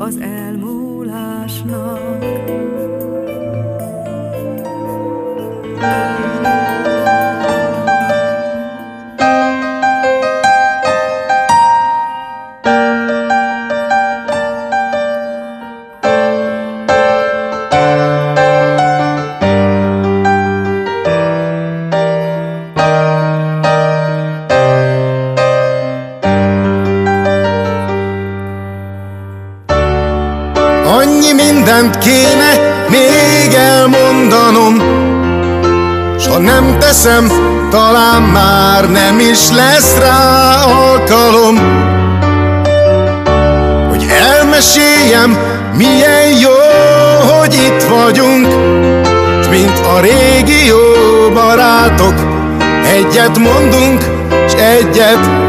az elmúlásnak. Annyi milyen jó, hogy itt vagyunk S mint a régi jó barátok Egyet mondunk, s egyet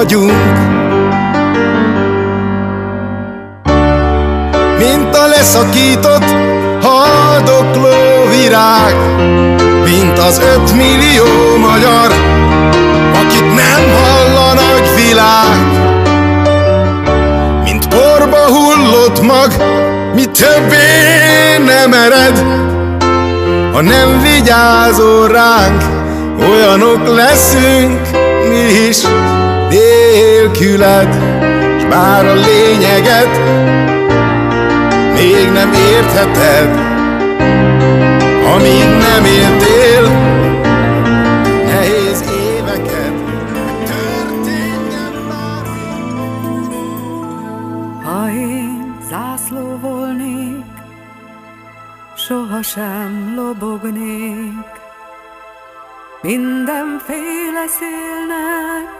vagyunk. Mint a leszakított haldokló virág Mint az ötmillió magyar Akit nem hall a nagy világ. Mint porba hullott mag Mi többé nem ered. Ha nem vigyázol ránk, olyanok leszünk mi is nélküled, s bár a lényeget még nem értheted, amíg nem éltél nehéz éveket, történjen bármi. Ha én volnék, sohasem lobognék. Mindenféle szélnek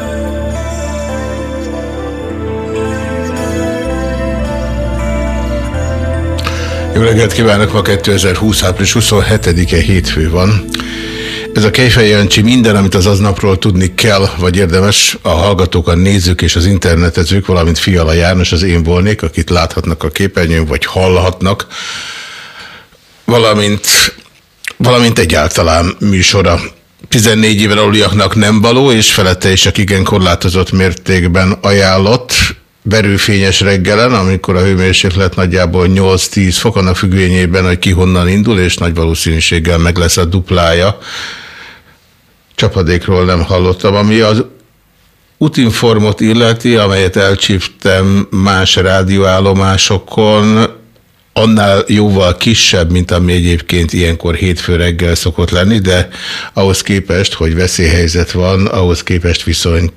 Jó reggelt kívánok! Ma 2020. április 27-e hétfő van. Ez a Kejfej Jancsi minden, amit az aznapról tudni kell, vagy érdemes, a hallgatók, a nézők és az internetezők, valamint Fiala János, az én volnék, akit láthatnak a képernyőn, vagy hallhatnak, valamint, valamint egyáltalán műsora. 14 éven aluliaknak nem való, és felette is csak igen korlátozott mértékben ajánlott, verőfényes reggelen, amikor a hőmérséklet nagyjából 8-10 fok, annak függvényében, hogy ki honnan indul, és nagy valószínűséggel meg lesz a duplája. Csapadékról nem hallottam, ami az útinformot illeti, amelyet elcsíptem más rádióállomásokon, annál jóval kisebb, mint ami egyébként ilyenkor hétfő reggel szokott lenni, de ahhoz képest, hogy veszélyhelyzet van, ahhoz képest viszont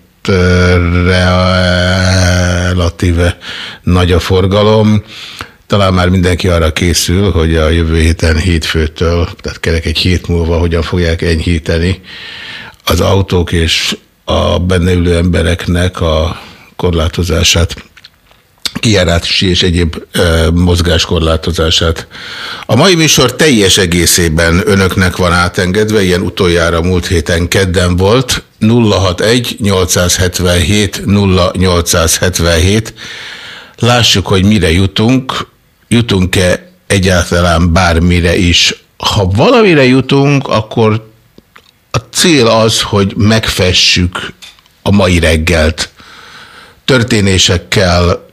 relatíve nagy a forgalom. Talán már mindenki arra készül, hogy a jövő héten hétfőtől, tehát kerek egy hét múlva hogyan fogják enyhíteni az autók és a benne ülő embereknek a korlátozását kijárási és egyéb e, mozgáskorlátozását. A mai műsor teljes egészében önöknek van átengedve, ilyen utoljára múlt héten kedden volt, 061 877 0877. Lássuk, hogy mire jutunk, jutunk-e egyáltalán bármire is. Ha valamire jutunk, akkor a cél az, hogy megfessük a mai reggelt történésekkel,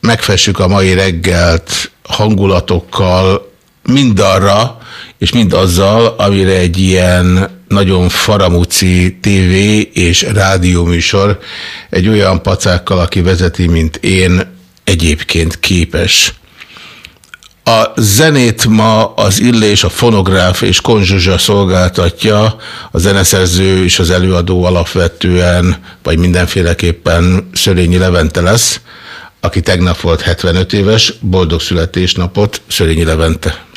megfessük a mai reggelt hangulatokkal, mindarra, és mind azzal, amire egy ilyen nagyon faramuci TV és rádióműsor egy olyan pacákkal, aki vezeti, mint én, egyébként képes. A zenét ma az Illés, a fonográf és konzsuzsa szolgáltatja, a zeneszerző és az előadó alapvetően, vagy mindenféleképpen Szörényi Levente lesz, aki tegnap volt 75 éves, boldog születésnapot, Szörényi Levente.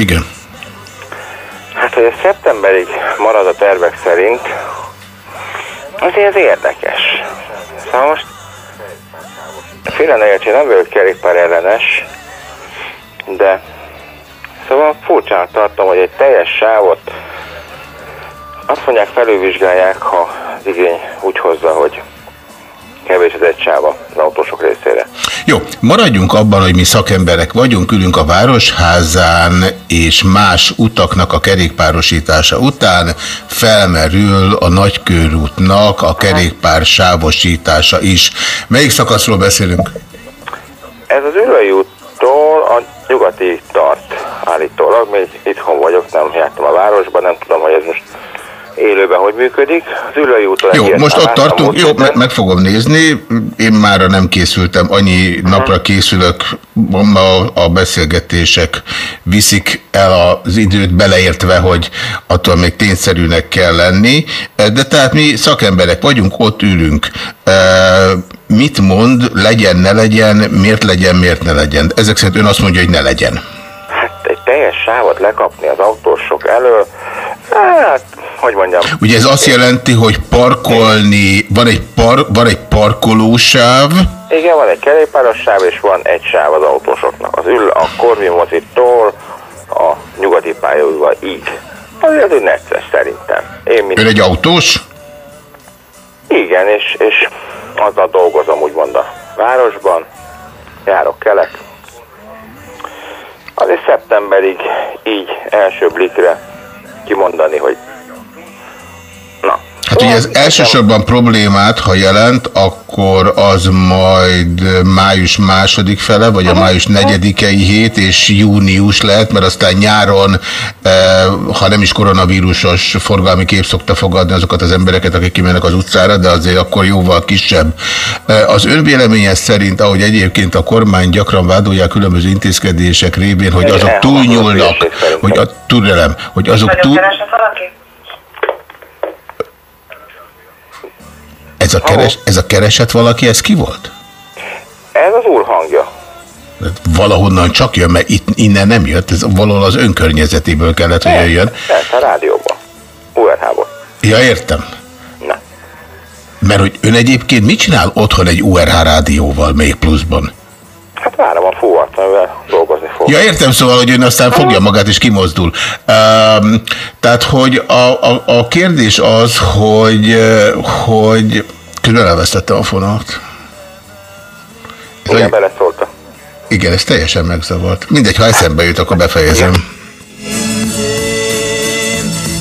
Igen. Hát, hogy ez szeptemberig marad a tervek szerint, azért ez érdekes. Szóval most féle ne értsen, nem vagyok kerékpár ellenes, de szóval furcsán tartom, hogy egy teljes sávot azt mondják felülvizsgálják, ha az igény úgy hozza, hogy kevés az egy sáva az autósok részére. Jó, maradjunk abban, hogy mi szakemberek vagyunk, ülünk a Városházán, és más utaknak a kerékpárosítása után felmerül a Nagykörútnak a kerékpár sávosítása is. Melyik szakaszról beszélünk? Ez az Ülői úttól a nyugati tart állítólag, még itthon vagyok, nem jártam a városban, nem tudom, hogy ez most élőben hogy működik. Az Ülői úton Jó, most ott tartunk, jó, meg, meg fogom nézni. Én mára nem készültem, annyi napra készülök, a, a beszélgetések viszik el az időt, beleértve, hogy attól még tényszerűnek kell lenni. De tehát mi szakemberek vagyunk, ott ülünk. E, Mit mond, legyen, ne legyen, miért legyen, miért ne legyen? Ezek szerint ön azt mondja, hogy ne legyen. Hát egy teljes sávot lekapni az autósok elől, hát, hogy mondjam, Ugye ez azt jelenti, hogy parkolni, van egy, par, van egy parkolósáv, igen, van egy kerékpáros sáv, és van egy sáv az autósoknak. Az ül a Korvin-mozitól a nyugati pályaudvar így. Azért egy necces szerintem. Én mint... ön egy autós? Igen, és, és azzal dolgozom úgymond a városban, járok kelek. Azért szeptemberig így első blikre kimondani, hogy na. Hát ugye ez elsősorban problémát, ha jelent, akkor az majd május második fele, vagy a május negyedikei hét, és június lehet, mert aztán nyáron, eh, ha nem is koronavírusos forgalmi kép szokta fogadni azokat az embereket, akik kimennek az utcára, de azért akkor jóval kisebb. Eh, Az önvéleménye szerint, ahogy egyébként a kormány gyakran vádolják különböző intézkedések révén, hogy azok túlnyúlnak, hogy a türelem, hogy azok túl... Ez a, keres, ez a keresett valaki, ez ki volt? Ez az úr hangja. Valahonnan csak jön, mert itt, innen nem jött, ez valahol az önkörnyezetéből kellett, hogy jöjjön. Persze, a rádióban. URH-ból. Ja, értem. Na. Mert hogy ön egyébként mit csinál otthon egy URH rádióval még pluszban? Hát várom a fúvart, amivel dolgozni fog. Ja, értem szóval, hogy ön aztán fogja magát és kimozdul. Um, tehát, hogy a, a, a kérdés az, hogy, hogy közben elvesztettem a fonalat. Ez Igen, egy- beleszólta. Igen, ez teljesen megzavart. Mindegy, ha eszembe jut, akkor befejezem.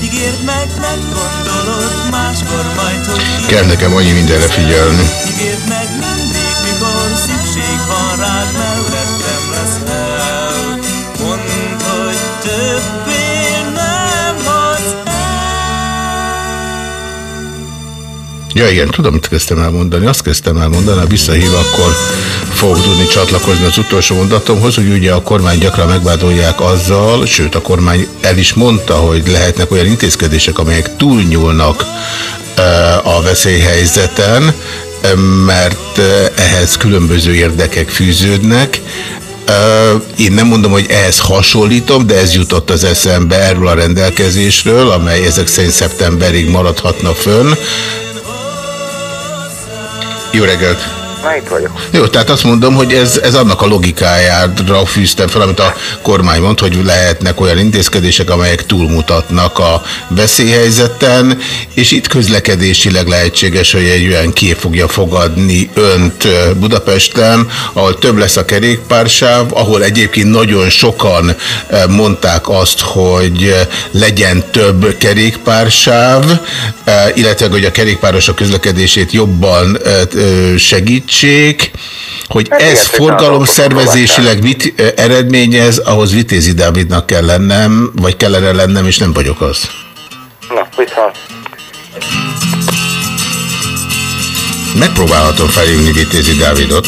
Ígérd meg, meggondolod, máskor majd, hogy Kell nekem annyi mindenre figyelni. Ja igen, tudom, mit kezdtem el mondani. Azt kezdtem el mondani, ha visszahív, akkor fogok tudni csatlakozni az utolsó mondatomhoz, hogy ugye a kormány gyakran megvádolják azzal, sőt a kormány el is mondta, hogy lehetnek olyan intézkedések, amelyek túlnyúlnak eh, a veszélyhelyzeten, eh, mert eh, ehhez különböző érdekek fűződnek. Én nem mondom, hogy ehhez hasonlítom, de ez jutott az eszembe erről a rendelkezésről, amely ezek szerint szeptemberig maradhatna fönn. Jó reggelt! Na. Jó, tehát azt mondom, hogy ez, ez annak a logikájára fűztem fel, amit a kormány mond, hogy lehetnek olyan intézkedések, amelyek túlmutatnak a veszélyhelyzeten, és itt közlekedésileg lehetséges, hogy egy olyan kép fogja fogadni önt Budapesten, ahol több lesz a kerékpársáv, ahol egyébként nagyon sokan mondták azt, hogy legyen több kerékpársáv, illetve hogy a kerékpárosok közlekedését jobban ö, ö, segítsék, hogy Hát ez hogy forgalom azok szervezésileg mit ö, eredményez, ahhoz Vitézi Dávidnak kell lennem, vagy kellene lennem, és nem vagyok az. Na, viszont. Megpróbálhatom felhívni Vitézi Dávidot.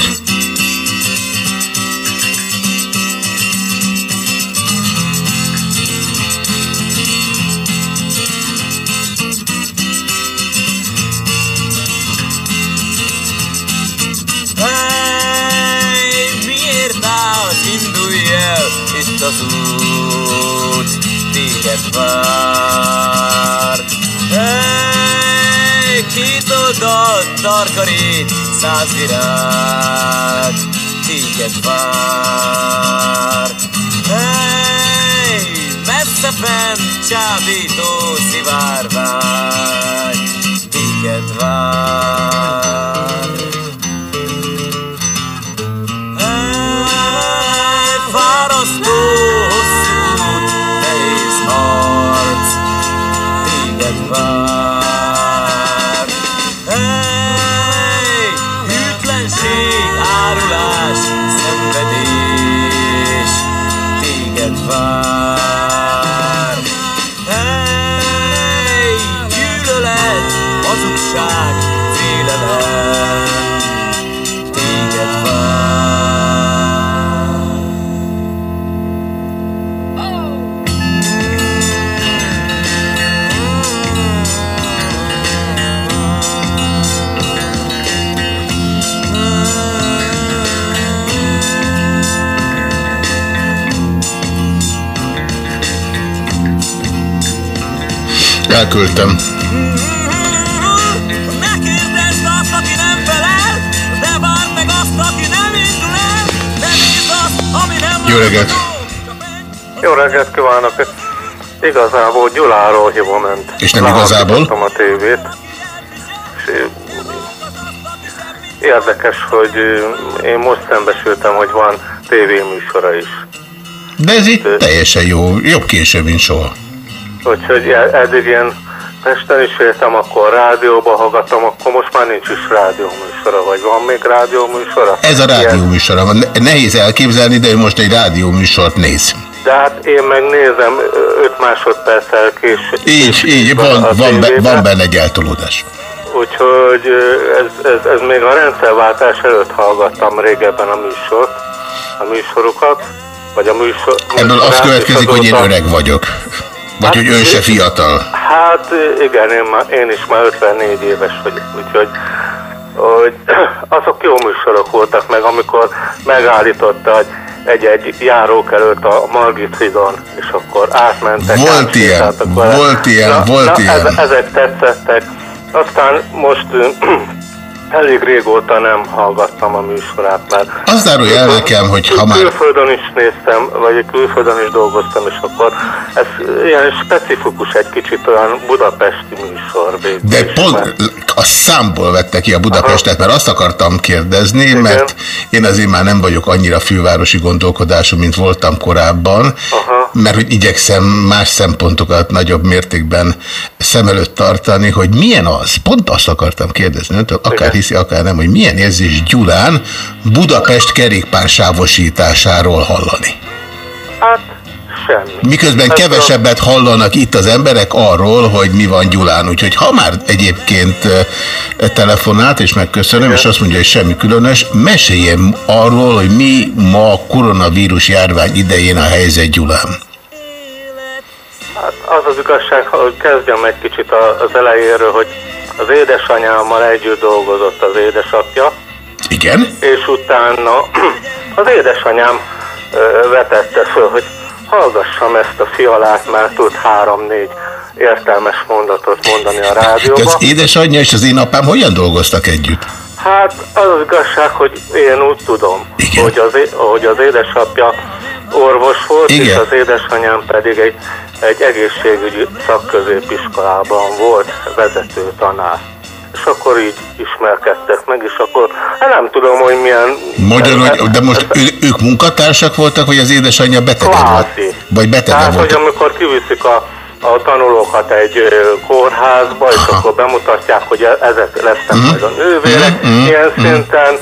Az út, téged vár. Hey, két oldalt tarkarít, száz virág, téged vár. Hey, messze fent csábító szivárvány, téged vár. Nem Jó reggelt! Jó reggelt kívánok! Igazából Gyuláról hívom önt. És nem igazából? A tévét. És érdekes, hogy én most szembesültem, hogy van tévéműsora is. De ez itt teljesen jó, jobb később, mint soha. Úgyhogy eddig én Pesten is éltem, akkor rádióba hallgattam, akkor most már nincs is rádióműsora, vagy van még rádióműsora? Ez a rádióműsora van. Ne- Nehéz elképzelni, de ő most egy rádióműsort néz. De hát én megnézem 5 másodperccel később. Így, így, van, van, be, van benne egy eltolódás. Úgyhogy ez, ez, ez még a rendszerváltás előtt hallgattam régebben a műsort, a műsorokat, vagy a műsor... Ebből az műsorát, következik, hogy én öreg vagyok. Vagy hogy ön se fiatal. Hát igen, én, már, én is már 54 éves vagyok, úgyhogy hogy azok jó műsorok voltak meg, amikor megállította egy-egy járók előtt a Margit hídon, és akkor átmentek. Volt ilyen, vele. volt ilyen, na, volt na, ilyen. Ez, ezek tetszettek. Aztán most elég régóta nem hallgattam a műsorát, mert Azt árulj el nekem, hogy ha már... Külföldön is néztem, vagy külföldön is dolgoztam, és akkor ez ilyen specifikus egy kicsit olyan budapesti műsor végül De is, pont mert- a számból vette ki a Budapestet, mert azt akartam kérdezni, mert én azért már nem vagyok annyira fővárosi gondolkodású, mint voltam korábban, mert hogy igyekszem más szempontokat nagyobb mértékben szem előtt tartani, hogy milyen az, pont azt akartam kérdezni öntől, akár hiszi, akár nem, hogy milyen érzés Gyulán Budapest kerékpársávosításáról hallani. Hát semmi. Miközben Ez kevesebbet hallanak itt az emberek arról, hogy mi van Gyulán. Úgyhogy ha már egyébként eh, telefonált, és megköszönöm, és azt mondja, hogy semmi különös, meséljen arról, hogy mi ma koronavírus járvány idején a helyzet Gyulán. Hát az az igazság, hogy kezdjem egy kicsit az elejéről, hogy az édesanyámmal együtt dolgozott az édesapja. Igen? És utána az édesanyám vetette föl, hogy hallgassam ezt a fialát, mert tud három-négy értelmes mondatot mondani a rádióba. az édesanyja és az én apám hogyan dolgoztak együtt? Hát az az igazság, hogy én úgy tudom, hogy az, hogy az édesapja orvos volt, Igen. és az édesanyám pedig egy, egy egészségügyi szakközépiskolában volt vezető tanár. És akkor így ismerkedtek meg, és akkor hát nem tudom, hogy milyen... Magyarul, hogy, de most ő, ők munkatársak voltak, vagy az édesanyja betege volt? Vagy betege Tehát, hogy volt? amikor kiviszik a, a tanulókat egy kórházba, és akkor bemutatják, hogy e- ezek lesznek Mhm. majd a nővérek, ilyen szinten,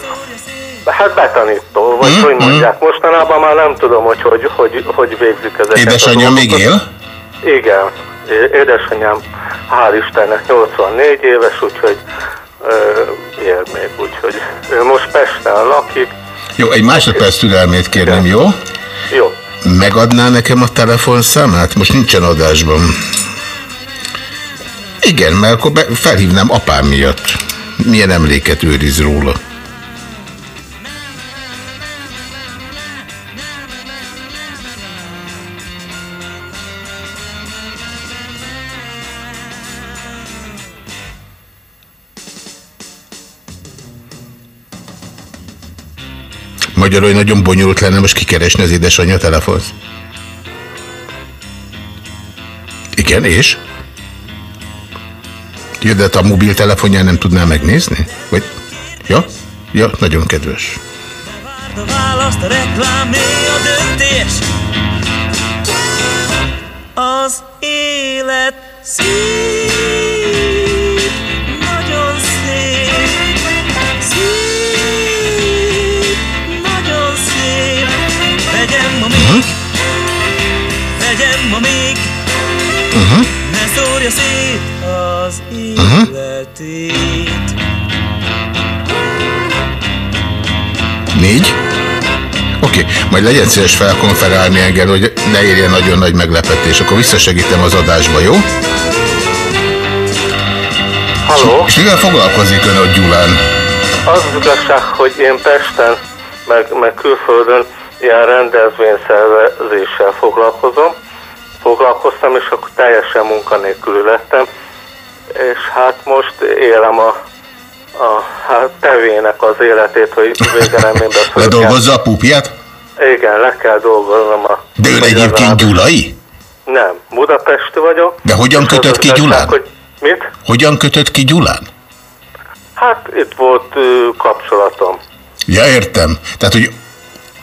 hát betanító, vagy Mhm, hogy mhm. mondják. Mostanában már nem tudom, hogy hogy, hogy, hogy végzik ezeket Édesanyja még él? Igen. Édesanyám hál' Istennek 84 éves, úgyhogy ö, él még, úgyhogy ő most Pesten lakik. Jó, egy másodperc türelmét kérném, jó? Jó. Megadná nekem a telefonszámát? Most nincsen adásban. Igen, mert akkor felhívnám apám miatt. Milyen emléket őriz róla? Magyarul, hogy nagyon bonyolult lenne most kikeresni az édesanyja telefont. Igen, és? Jó, hát a mobiltelefonján nem tudná megnézni? Vagy? Ja? Ja, nagyon kedves. A választ, a reklámé a döntés Az élet szép életét Négy? Oké, okay. majd legyen szíves felkonferálni engem, hogy ne érjen nagyon nagy meglepetés. Akkor visszasegítem az adásba, jó? Halló? És mivel foglalkozik ön ott Gyulán? Az az igazság, hogy én Pesten, meg, meg külföldön ilyen rendezvényszervezéssel foglalkozom. foglalkoztam, és akkor teljesen munkanélkül lettem, és hát most élem a, a hát tevének az életét, hogy végeredményben Ledolgozza a pupját? Igen, le kell dolgoznom a... De ön egyébként gyulai? Nem, Budapesti vagyok. De hogyan kötött ki Gyulán? Hogy mit? Hogyan kötött ki Gyulán? Hát itt volt ö, kapcsolatom. Ja, értem. Tehát, hogy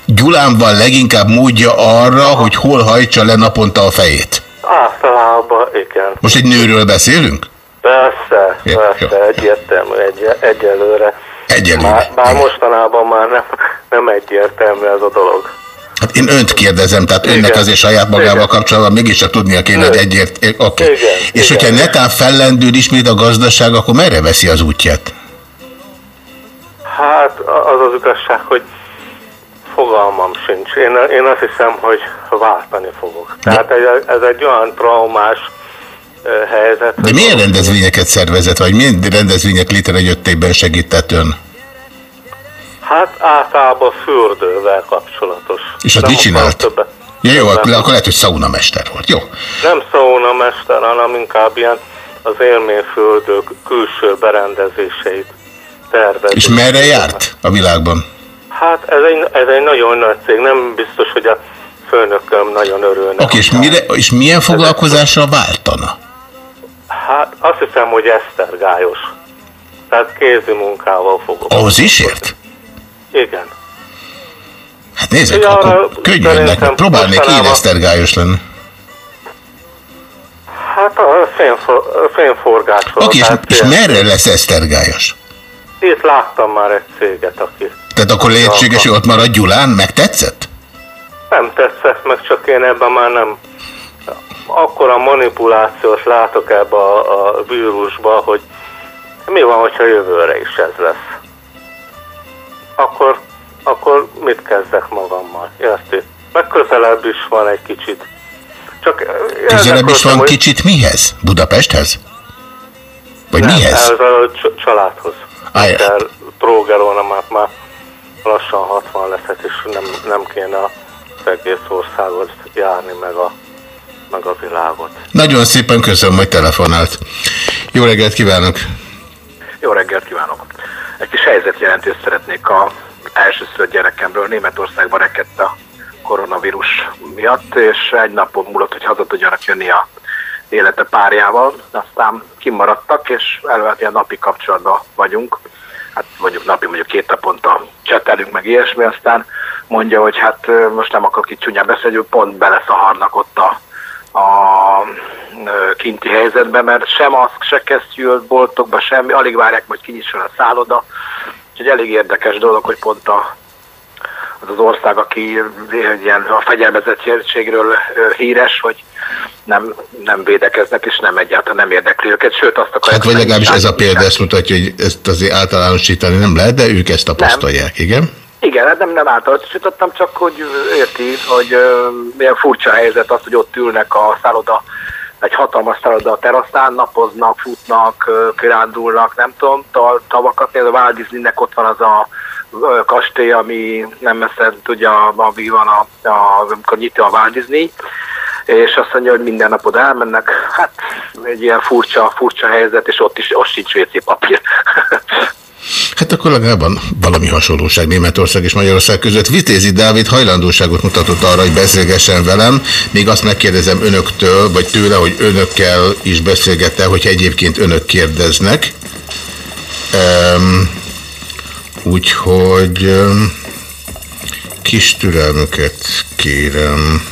Gyulán van leginkább módja arra, hogy hol hajtsa le naponta a fejét. Általában igen. Most egy nőről beszélünk? Persze, Ja, persze, egyértelmű egy, egyelőre. Egyelőre. Bár, bár mostanában már nem, nem egyértelmű ez a dolog. Hát én önt kérdezem, tehát önnek Igen. azért saját magával Igen. kapcsolatban mégiscsak tudnia kéne, hogy egyért... Oké. Okay. Igen, És igen. hogyha netán fellendül ismét a gazdaság, akkor merre veszi az útját? Hát az az igazság, hogy fogalmam sincs. Én, én azt hiszem, hogy váltani fogok. Tehát ez, ez egy olyan traumás helyzet. De milyen rendezvényeket szervezett, vagy milyen rendezvények létrejöttében segített ön? Hát általában fürdővel kapcsolatos. És Nem mit csinált? Többet, Ja, jó, akkor, akkor lehet, hogy szaunamester volt. Jó. Nem mester, hanem inkább ilyen az élményfürdők külső berendezéseit tervezik. És merre járt a világban? Hát ez egy, ez egy nagyon nagy cég, nem biztos, hogy a főnököm nagyon örülne. Oké, és, mire, és milyen foglalkozásra váltana? Hát azt hiszem, hogy esztergályos. Tehát kézi munkával fogok. Ahhoz is ért? Igen. Hát nézzek, Ja, akkor könnyű szerintem önnek, próbálnék én esztergályos lenni. Hát a fényfor, fényforgácsról. Oké, és, és merre lesz esztergályos? Itt láttam már egy céget, aki Tehát akkor lehetséges, hogy ott marad Gyulán, megtetszett? nem tetszett, meg csak én ebben már nem... Akkor a manipulációt látok ebbe a, a vírusba, hogy mi van, hogyha jövőre is ez lesz. Akkor, akkor mit kezdek magammal? Érti? Meg közelebb is van egy kicsit. Csak eh, Közelebb is érdeklődtem, van hogy- kicsit mihez? Budapesthez? Vagy nem, mihez? Ez a cs- családhoz. Mert trógerolna már, már lassan 60 leszek, és nem, nem kéne az egész országot járni, meg a, meg a világot. Nagyon szépen köszönöm, hogy telefonált. Jó reggelt kívánok! Jó reggelt kívánok! Egy kis helyzetjelentést szeretnék a elsőszülött gyerekemről. Németországban rekedt a koronavírus miatt, és egy napon múlott, hogy haza tudjanak jönni a élete párjával. Aztán kimaradtak, és ilyen napi kapcsolatban vagyunk. Hát mondjuk napi, mondjuk két naponta csetelünk, meg ilyesmi, aztán mondja, hogy hát most nem akar itt csúnyán beszélni, hogy pont beleszaharnak ott a, a kinti helyzetbe, mert sem maszk, se kesztyű a boltokba, semmi, alig várják, hogy kinyisson a szálloda. Úgyhogy elég érdekes dolog, hogy pont a, az az ország, aki ilyen a fegyelmezettségről híres, hogy nem, nem védekeznek, és nem egyáltalán nem érdekli őket, sőt azt akarják... Hát vagy legalábbis ez a példa ezt mutatja, hogy ezt azért általánosítani nem lehet, de ők ezt tapasztalják, igen? Igen, hát nem, nem általánosítottam, csak hogy érti, hogy ö, milyen furcsa helyzet az, hogy ott ülnek a szálloda, egy hatalmas szálloda a teraszán, napoznak, futnak, kirándulnak, nem tudom, ta- tavakat a Walt ott van az a kastély, ami nem messze tudja, ami van, a, a, amikor nyitja a Walt és azt mondja, hogy minden nap oda elmennek, hát egy ilyen furcsa, furcsa helyzet, és ott is, ott sincs papír. Hát akkor legalább van valami hasonlóság Németország és Magyarország között. Vitézi Dávid hajlandóságot mutatott arra, hogy beszélgessen velem. Még azt megkérdezem önöktől, vagy tőle, hogy önökkel is beszélgette, hogy egyébként önök kérdeznek. Um, úgyhogy um, kis türelmüket kérem.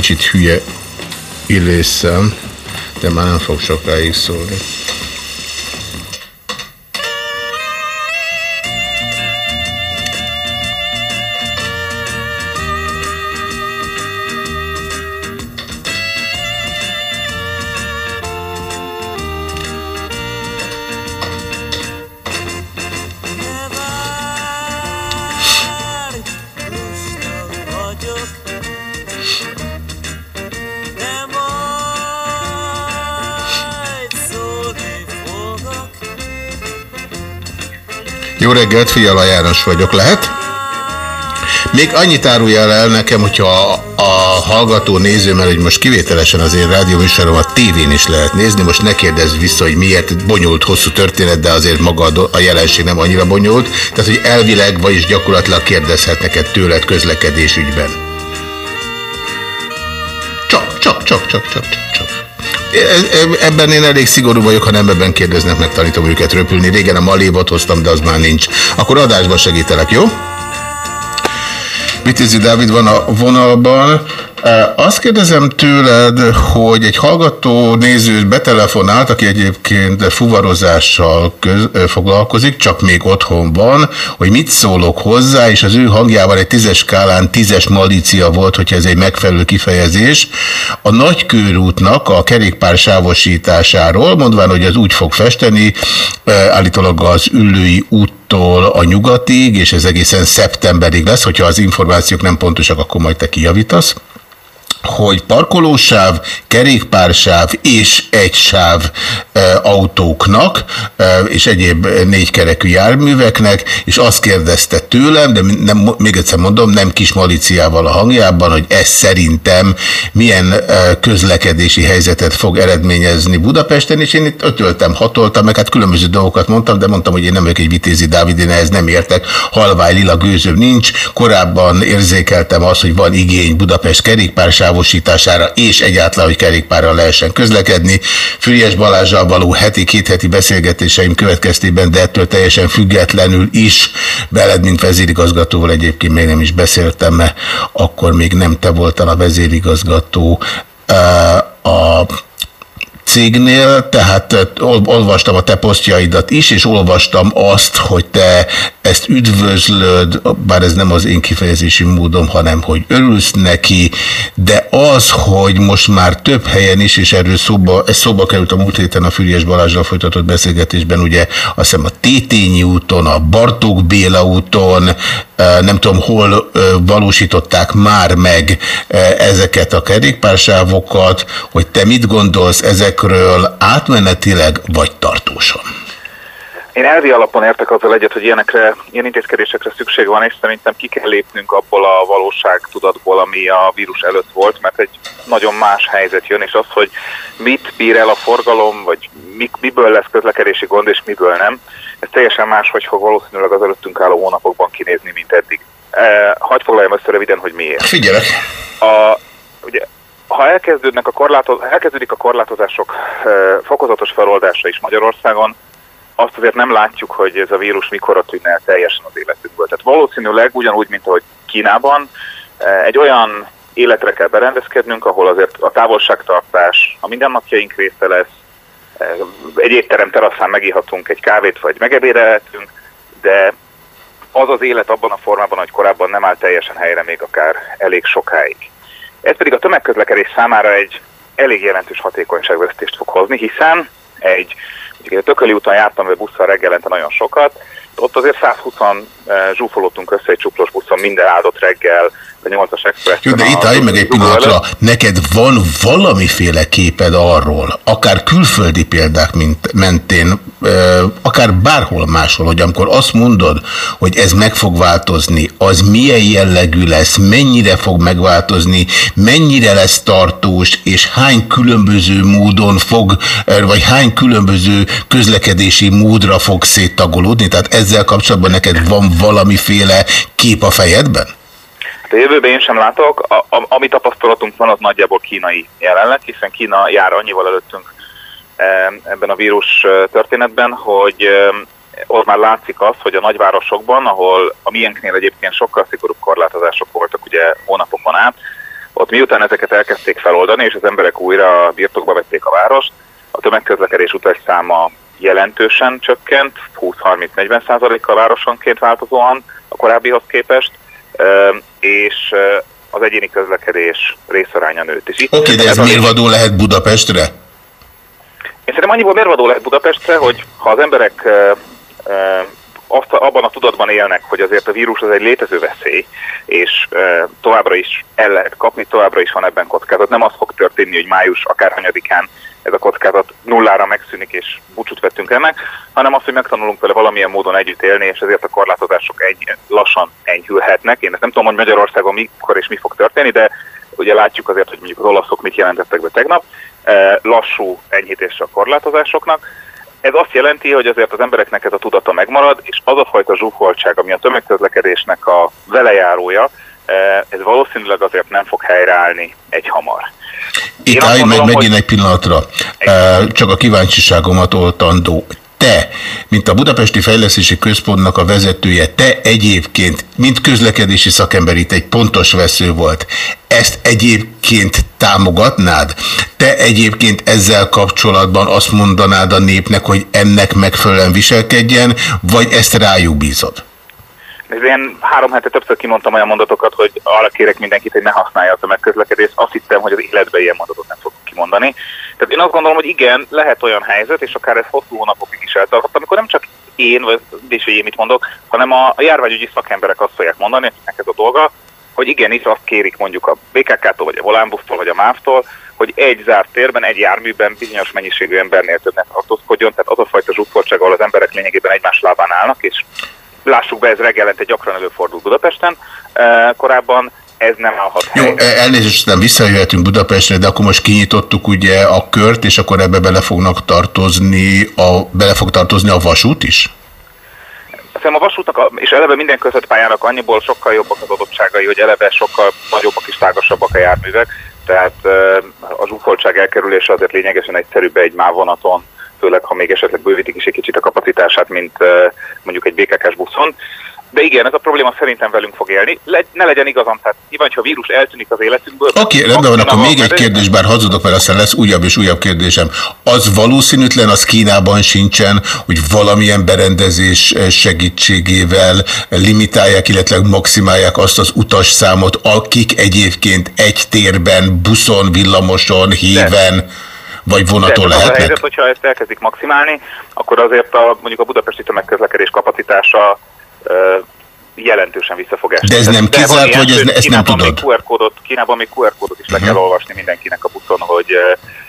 Kicsit hülye illészem, de már nem fog sokáig szólni. Reggelt, Fiala János vagyok, lehet? Még annyit árulja el nekem, hogyha a, a hallgató néző, mert hogy most kivételesen az én rádióműsorom a tévén is lehet nézni, most ne kérdezz vissza, hogy miért bonyolult hosszú történet, de azért maga a, jelenség nem annyira bonyolult, tehát hogy elvileg, vagyis gyakorlatilag kérdezhetnek tőled közlekedés ügyben. Csak, csak, csak, csak, csak, csak. Ebben én elég szigorú vagyok, ha nem ebben kérdeznek, megtanítom őket röpülni. Régen a malévot hoztam, de az már nincs. Akkor adásba segítelek, jó? Vitézi Dávid van a vonalban. Azt kérdezem tőled, hogy egy hallgató néző betelefonált, aki egyébként fuvarozással köz, foglalkozik, csak még otthon van, hogy mit szólok hozzá, és az ő hangjában egy tízes skálán tízes malícia volt, hogyha ez egy megfelelő kifejezés, a nagykörútnak a kerékpár sávosításáról, mondván, hogy az úgy fog festeni, állítólag az ülői úttól a nyugatig, és ez egészen szeptemberig lesz, hogyha az információk nem pontosak, akkor majd te kijavítasz hogy parkolósáv, kerékpársáv és egy sáv e, autóknak e, és egyéb négykerekű járműveknek, és azt kérdezte tőlem, de nem, még egyszer mondom, nem kis maliciával a hangjában, hogy ez szerintem milyen e, közlekedési helyzetet fog eredményezni Budapesten, és én itt ötöltem, hatoltam, meg hát különböző dolgokat mondtam, de mondtam, hogy én nem vagyok egy vitézi Dávid, én ehhez nem értek, halvány lila gőzöm nincs. Korábban érzékeltem azt, hogy van igény Budapest kerékpársáv távosítására és egyáltalán, hogy kerékpárral lehessen közlekedni. Füriás Balázsral való heti, két heti beszélgetéseim következtében, de ettől teljesen függetlenül is, veled, mint vezérigazgatóval egyébként még nem is beszéltem, mert akkor még nem te voltál a vezérigazgató. A cégnél, tehát olvastam a te posztjaidat is, és olvastam azt, hogy te ezt üdvözlöd, bár ez nem az én kifejezési módom, hanem hogy örülsz neki, de az, hogy most már több helyen is, és erről szóba, ez szóba került a múlt héten a Füriás Balázsral folytatott beszélgetésben, ugye azt hiszem a Tétényi úton, a Bartók Béla úton, nem tudom hol valósították már meg ezeket a kerékpársávokat, hogy te mit gondolsz ezekről átmenetileg vagy tartósan? Én elvi alapon értek azzal egyet, hogy ilyenekre, ilyen intézkedésekre szükség van, és szerintem ki kell lépnünk abból a valóság tudatból, ami a vírus előtt volt, mert egy nagyon más helyzet jön, és az, hogy mit bír el a forgalom, vagy mi, miből lesz közlekedési gond, és miből nem, ez teljesen más, hogy fog valószínűleg az előttünk álló hónapokban kinézni, mint eddig. E, hagy foglaljam össze röviden, hogy miért. Figyelek. A, ugye, ha elkezdődnek a korlátoz, elkezdődik a korlátozások fokozatos feloldása is Magyarországon, azt azért nem látjuk, hogy ez a vírus mikor tűnne el teljesen az életünkből. Tehát valószínűleg ugyanúgy, mint ahogy Kínában, egy olyan életre kell berendezkednünk, ahol azért a távolságtartás a mindennapjaink része lesz, egy étterem teraszán megihatunk egy kávét, vagy megebédelhetünk, de az az élet abban a formában, hogy korábban nem áll teljesen helyre még akár elég sokáig. Ez pedig a tömegközlekedés számára egy elég jelentős hatékonyságvesztést fog hozni, hiszen egy a Tököli úton jártam be busszal reggelente nagyon sokat, ott azért 120 zsúfolottunk össze egy csuplos buszon minden áldott reggel, a 8-as express. Jó, de itt állj meg egy pillanatra, neked van valamiféle képed arról, akár külföldi példák mint mentén, akár bárhol máshol, hogy amikor azt mondod, hogy ez meg fog változni, az milyen jellegű lesz, mennyire fog megváltozni, mennyire lesz tartós, és hány különböző módon fog, vagy hány különböző közlekedési módra fog széttagolódni, tehát ezzel kapcsolatban neked van valamiféle kép a fejedben? De jövőben én sem látok, a, a, ami tapasztalatunk van, az nagyjából kínai jelenleg, hiszen Kína jár annyival előttünk e, ebben a vírus e, történetben, hogy e, ott már látszik az, hogy a nagyvárosokban, ahol a miénknél egyébként sokkal szigorúbb korlátozások voltak ugye hónapokon át, ott miután ezeket elkezdték feloldani, és az emberek újra birtokba vették a várost, a tömegközlekedés utas száma jelentősen csökkent, 20-30-40 százalékkal városonként változóan a korábbihoz képest, és az egyéni közlekedés részaránya nőtt. Oké, okay, de ez, ez mérvadó lehet Budapestre? Én szerintem annyiból mérvadó lehet Budapestre, hogy ha az emberek azt, abban a tudatban élnek, hogy azért a vírus az egy létező veszély, és e, továbbra is el lehet kapni, továbbra is van ebben kockázat. Nem az fog történni, hogy május akár hanyadikán ez a kockázat nullára megszűnik, és búcsút vettünk ennek, hanem az, hogy megtanulunk vele valamilyen módon együtt élni, és ezért a korlátozások egy, lassan enyhülhetnek. Én ezt nem tudom, hogy Magyarországon mikor és mi fog történni, de ugye látjuk azért, hogy mondjuk az olaszok mit jelentettek be tegnap, e, lassú enyhítése a korlátozásoknak. Ez azt jelenti, hogy azért az embereknek ez a tudata megmarad, és az a fajta zsúfoltság, ami a tömegközlekedésnek a velejárója, e, ez valószínűleg azért nem fog helyreállni egy hamar. Itt állj meg megint egy pillanatra, csak a kíváncsiságomat oltandó. Te, mint a Budapesti Fejlesztési Központnak a vezetője, te egyébként, mint közlekedési szakember itt egy pontos vesző volt, ezt egyébként támogatnád? Te egyébként ezzel kapcsolatban azt mondanád a népnek, hogy ennek megfelelően viselkedjen, vagy ezt rájuk bízod? Én három hete többször kimondtam olyan mondatokat, hogy arra kérek mindenkit, hogy ne használja a tömegközlekedést. Azt hittem, hogy az életben ilyen mondatot nem fogok kimondani. Tehát én azt gondolom, hogy igen, lehet olyan helyzet, és akár ez hosszú hónapokig is eltartott, amikor nem csak én, vagy és én mit mondok, hanem a, járványügyi szakemberek azt fogják mondani, hogy ez a dolga, hogy igenis azt kérik mondjuk a BKK-tól, vagy a Volánbusztól, vagy a MÁV-tól, hogy egy zárt térben, egy járműben bizonyos mennyiségű embernél több ne tartózkodjon, tehát az a fajta zsúfoltság, ahol az emberek lényegében egymás lábán állnak, és lássuk be, ez reggelente gyakran előfordul Budapesten. Korábban ez nem állhat Jó, elnézést, nem visszajöhetünk Budapestre, de akkor most kinyitottuk ugye a kört, és akkor ebbe bele fognak tartozni, a, bele fog tartozni a vasút is? Szerintem a vasútnak, és eleve minden pályának annyiból sokkal jobbak az adottságai, hogy eleve sokkal nagyobbak és tágasabbak a járművek, tehát az zsúfoltság elkerülése azért lényegesen egyszerűbb egy MÁV vonaton, főleg ha még esetleg bővítik is egy kicsit a kapacitását, mint mondjuk egy BKK-s buszon. De igen, ez a probléma szerintem velünk fog élni. Le, ne legyen igazam, tehát nyilván, ha a vírus eltűnik az életünkből... Oké, okay, rendben van, akkor még egy kérdés, bár hazudok, mert aztán lesz újabb és újabb kérdésem. Az valószínűtlen, az Kínában sincsen, hogy valamilyen berendezés segítségével limitálják, illetve maximálják azt az utasszámot, akik egyébként egy térben, buszon, villamoson, héven... De vagy vonaton lehetnek? A helyzet, hogyha ezt elkezdik maximálni, akkor azért a, mondjuk a budapesti tömegközlekedés kapacitása jelentősen vissza fog esni. De ez nem kizárt, hogy ez, ezt nem tudod? QR kódot, Kínában még QR kódot is le kell uh mhm. -huh. olvasni mindenkinek a buszon, hogy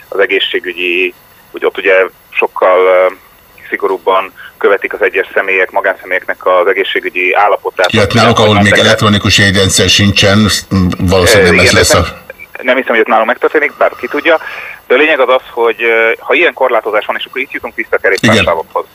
az egészségügyi, hogy ott ugye sokkal szigorúbban követik az egyes személyek, magánszemélyeknek az egészségügyi állapotát. Ja, náluk, ahol még elektronikus jegyrendszer sincsen, valószínűleg nem ez lesz a... Nem hiszem, hogy ez nálunk megtörténik, bár ki tudja, de a lényeg az az, hogy ha ilyen korlátozás van, és akkor itt jutunk vissza a kerékpársávokhoz.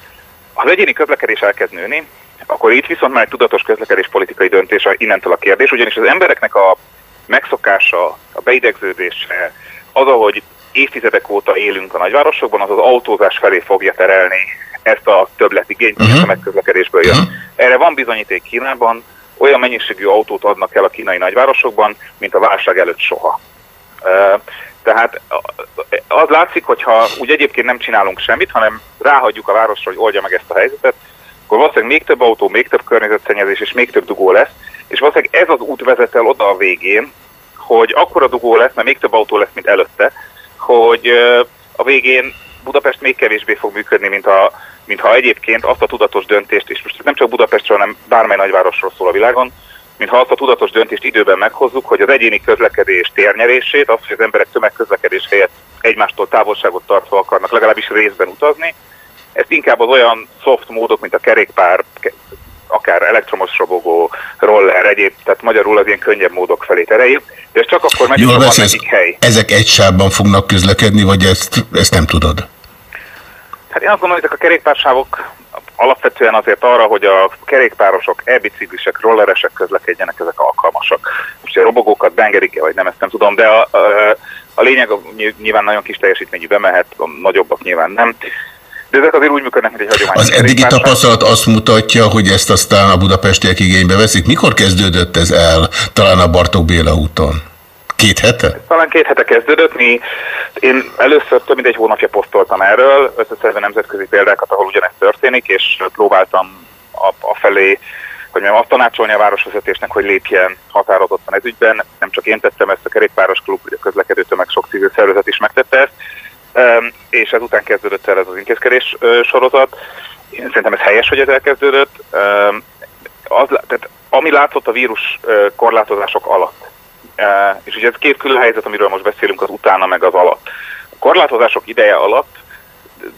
Ha az egyéni közlekedés elkezd nőni, akkor itt viszont már egy tudatos közlekedés politikai döntés innentől a kérdés, ugyanis az embereknek a megszokása, a beidegződése, az, ahogy évtizedek óta élünk a nagyvárosokban, az az autózás felé fogja terelni ezt a többletigényt, uh-huh. a megközlekedésből jön. Uh-huh. Erre van bizonyíték Kínában, olyan mennyiségű autót adnak el a kínai nagyvárosokban, mint a válság előtt soha. Tehát az látszik, hogyha úgy egyébként nem csinálunk semmit, hanem ráhagyjuk a városra, hogy oldja meg ezt a helyzetet, akkor valószínűleg még több autó, még több környezetszennyezés és még több dugó lesz, és valószínűleg ez az út vezet el oda a végén, hogy akkora dugó lesz, mert még több autó lesz, mint előtte, hogy a végén Budapest még kevésbé fog működni, mint, a, mint ha egyébként azt a tudatos döntést, és most nem csak Budapestről, hanem bármely nagyvárosról szól a világon, mintha azt a tudatos döntést időben meghozzuk, hogy az egyéni közlekedés térnyerését, az, hogy az emberek tömegközlekedés helyett egymástól távolságot tartva akarnak legalábbis részben utazni, ezt inkább az olyan soft módok, mint a kerékpár, akár elektromos robogó, roller, egyéb, tehát magyarul az ilyen könnyebb módok felé tereljük, de ez csak akkor megy, van hely. Ezek egy sávban fognak közlekedni, vagy ezt, ezt nem tudod? Hát én azt gondolom, hogy ezek a kerékpársávok alapvetően azért arra, hogy a kerékpárosok, e-biciklisek, rolleresek közlekedjenek, ezek alkalmasak. Most a robogókat beengedik-e, vagy nem, ezt nem tudom, de a, a, a lényeg nyilván nagyon kis teljesítményű bemehet, a nagyobbak nyilván nem. De ezek azért úgy működnek, mint egy hagyományos Az eddigi tapasztalat azt mutatja, hogy ezt aztán a budapestiek igénybe veszik. Mikor kezdődött ez el? Talán a Bartók Béla úton? Két hete? Talán két hete kezdődött. Mi, én először több mint egy hónapja posztoltam erről, összeszedve nemzetközi példákat, ahol ugyanezt történik, és próbáltam a, a felé hogy mondjam, azt tanácsolni a városvezetésnek, hogy lépjen határozottan ez ügyben. Nem csak én tettem ezt, a kerékpáros klub, a közlekedő tömeg sok civil szervezet is megtette ezt, és ezután kezdődött el ez az intézkedés sorozat. Én szerintem ez helyes, hogy ez elkezdődött. Az, tehát, ami látszott a vírus korlátozások alatt, és ugye ez két külön helyzet, amiről most beszélünk, az utána meg az alatt. A korlátozások ideje alatt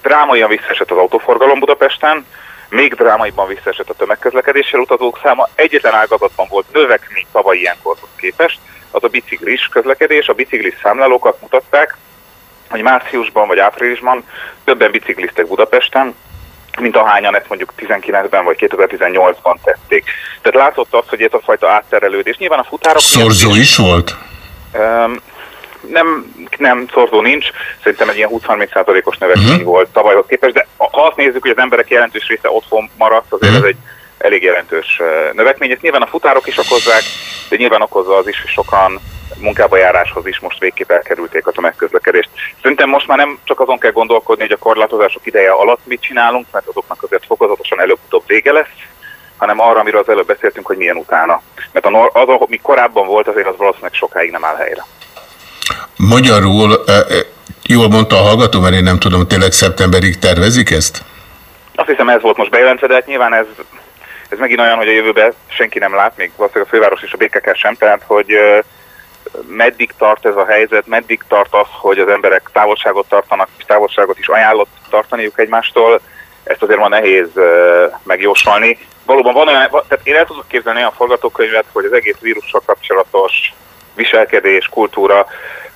drámaian visszaesett az autóforgalom Budapesten, még drámaiban visszaesett a tömegközlekedéssel utazók száma. Egyetlen ágazatban volt növekmény tavaly ilyenkorhoz képest, az a biciklis közlekedés. A biciklis számlálókat mutatták, hogy márciusban vagy áprilisban többen bicikliztek Budapesten, mint ahányan ezt mondjuk 19-ben vagy 2018-ban tették. Tehát látszott az, hogy ez a fajta átterelődés. Nyilván a futárok... Szorzó is volt? Um, nem, nem szorzó nincs, szerintem egy ilyen 20-30%-os növekmény uh-huh. volt tavalyhoz képest, de ha azt nézzük, hogy az emberek jelentős része otthon maradt, azért uh-huh. ez egy elég jelentős növekmény. Ezt nyilván a futárok is okozzák, de nyilván okozza az is, hogy sokan munkába járáshoz is most végképp elkerülték a tömegközlekedést. Szerintem most már nem csak azon kell gondolkodni, hogy a korlátozások ideje alatt mit csinálunk, mert azoknak azért fokozatosan előbb-utóbb vége lesz, hanem arra, amiről az előbb beszéltünk, hogy milyen utána. Mert az, ami korábban volt, azért az valószínűleg sokáig nem áll helyre. Magyarul, jól mondta a hallgató, mert én nem tudom, tényleg szeptemberig tervezik ezt? Azt hiszem ez volt most bejelentve, de hát nyilván ez, ez megint olyan, hogy a jövőben senki nem lát, még valószínűleg a főváros és a BKK sem, tehát hogy meddig tart ez a helyzet, meddig tart az, hogy az emberek távolságot tartanak, és távolságot is ajánlott tartaniuk egymástól, ezt azért ma nehéz megjósolni. Valóban van olyan, tehát én el tudok képzelni olyan forgatókönyvet, hogy az egész vírussal kapcsolatos viselkedés, kultúra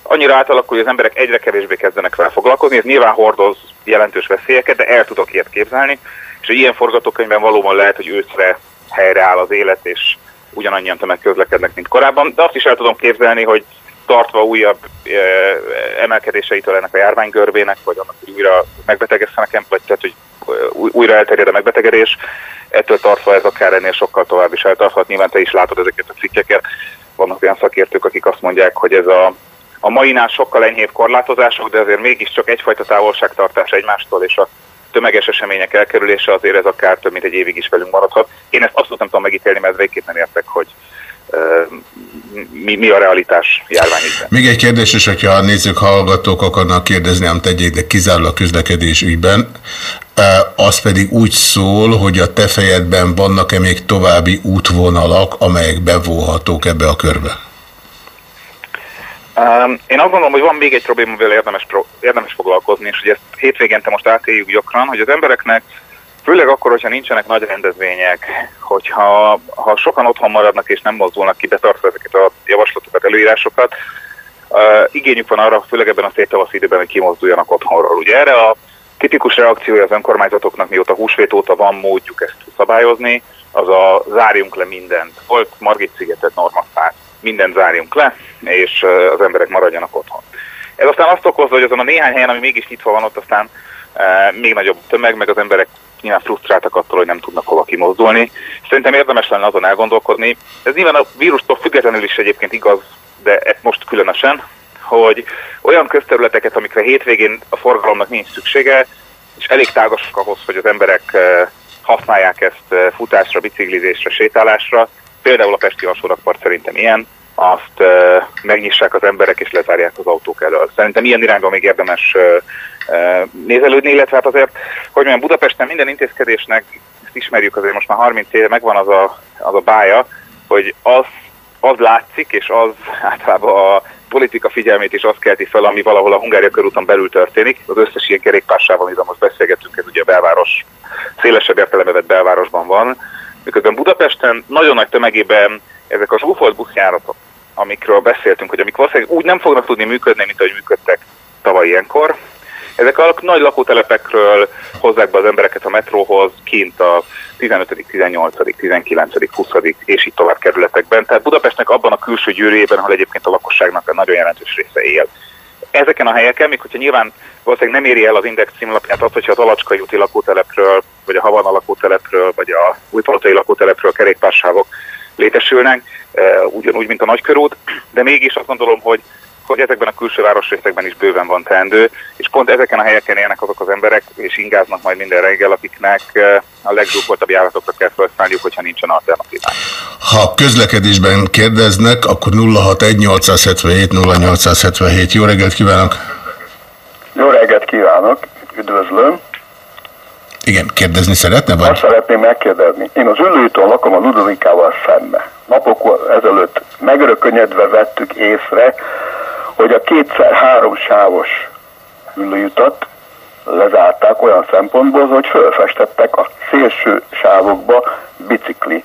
annyira átalakul, hogy az emberek egyre kevésbé kezdenek vele foglalkozni. Ez nyilván hordoz jelentős veszélyeket, de el tudok ilyet képzelni. És egy ilyen forgatókönyvben valóban lehet, hogy őszre helyreáll az élet, és ugyanannyian tömegközlekednek, mint korábban. De azt is el tudom képzelni, hogy tartva újabb e, emelkedéseitől ennek a járványgörbének, vagy annak, hogy újra megbetegesztenek, vagy tehát, hogy újra elterjed a megbetegedés, ettől tartva ez akár ennél sokkal tovább is eltarthat. Nyilván te is látod ezeket a cikkeket. Vannak olyan szakértők, akik azt mondják, hogy ez a, a mainál sokkal enyhébb korlátozások, de azért mégiscsak egyfajta távolságtartás egymástól, és a tömeges események elkerülése azért ez akár több mint egy évig is velünk maradhat. Én ezt azt nem tudom megítélni, mert végképp nem értek, hogy mi, mi a realitás járványügyben. Még egy kérdés, és hogyha a nézők, hallgatók akarnak kérdezni, nem tegyék, de kizárólag közlekedés ügyben. Az pedig úgy szól, hogy a te fejedben vannak-e még további útvonalak, amelyek bevóhatók ebbe a körbe? Én azt gondolom, hogy van még egy probléma, amivel érdemes, érdemes foglalkozni, és hogy ezt hétvégente most átéljük gyakran, hogy az embereknek Főleg akkor, hogyha nincsenek nagy rendezvények, hogyha ha sokan otthon maradnak és nem mozdulnak ki, betartva ezeket a javaslatokat, előírásokat, uh, igényük van arra, főleg ebben a szép tavasz időben, hogy kimozduljanak otthonról. Ugye erre a tipikus reakciója az önkormányzatoknak, mióta húsvét óta van módjuk ezt szabályozni, az a zárjunk le mindent. Volt Margit szigetet, Normaszát, mindent zárjunk le, és az emberek maradjanak otthon. Ez aztán azt okozza, hogy azon a néhány helyen, ami mégis nyitva van, ott aztán még nagyobb tömeg, meg az emberek nyilván frusztráltak attól, hogy nem tudnak hova kimozdulni. Szerintem érdemes lenne azon elgondolkodni. Ez nyilván a vírustól függetlenül is egyébként igaz, de ez most különösen, hogy olyan közterületeket, amikre hétvégén a forgalomnak nincs szüksége, és elég tágasak ahhoz, hogy az emberek használják ezt futásra, biciklizésre, sétálásra, például a Pesti alsórakpart szerintem ilyen, azt megnyissák az emberek és lezárják az autók elől. Szerintem ilyen irányba még érdemes nézelődni, illetve hát azért, hogy mondjam, Budapesten minden intézkedésnek, ezt ismerjük azért most már 30 éve, megvan az a, az a bája, hogy az, az látszik, és az általában a politika figyelmét is azt kelti fel, ami valahol a Hungária körúton belül történik. Az összes ilyen kerékpársával, amiről most beszélgetünk, ez ugye a belváros, szélesebb értelembe vett belvárosban van, miközben Budapesten nagyon nagy tömegében ezek az zsúfolt buszjáratok, amikről beszéltünk, hogy amik valószínűleg úgy nem fognak tudni működni, mint ahogy működtek tavaly ilyenkor. Ezek a nagy lakótelepekről hozzák be az embereket a metróhoz, kint a 15., 18., 19., 20. és így tovább kerületekben. Tehát Budapestnek abban a külső gyűrűjében, ahol egyébként a lakosságnak a nagyon jelentős része él. Ezeken a helyeken, még hogyha nyilván valószínűleg nem éri el az Index címlapját az, hogyha az Alacskai úti lakótelepről, vagy a Havana lakótelepről, vagy a Újpalotai lakótelepről kerékpársávok létesülnek, ugyanúgy, mint a nagykörút, de mégis azt gondolom, hogy hogy ezekben a külső városrészekben is bőven van teendő, és pont ezeken a helyeken élnek azok az emberek, és ingáznak majd minden reggel, akiknek a legzsúfoltabb járatokra kell felszállniuk, hogyha nincsen alternatívák. Ha közlekedésben kérdeznek, akkor 061 0877 Jó reggelt kívánok! Jó reggelt kívánok! Üdvözlöm! Igen, kérdezni szeretne? Vagy? Azt szeretném megkérdezni. Én az ülőtől lakom a Ludovikával szembe. Napok ezelőtt megörökönyedve vettük észre, hogy a kétszer három sávos ülőjutat lezárták olyan szempontból, hogy fölfestettek a szélső sávokba bicikli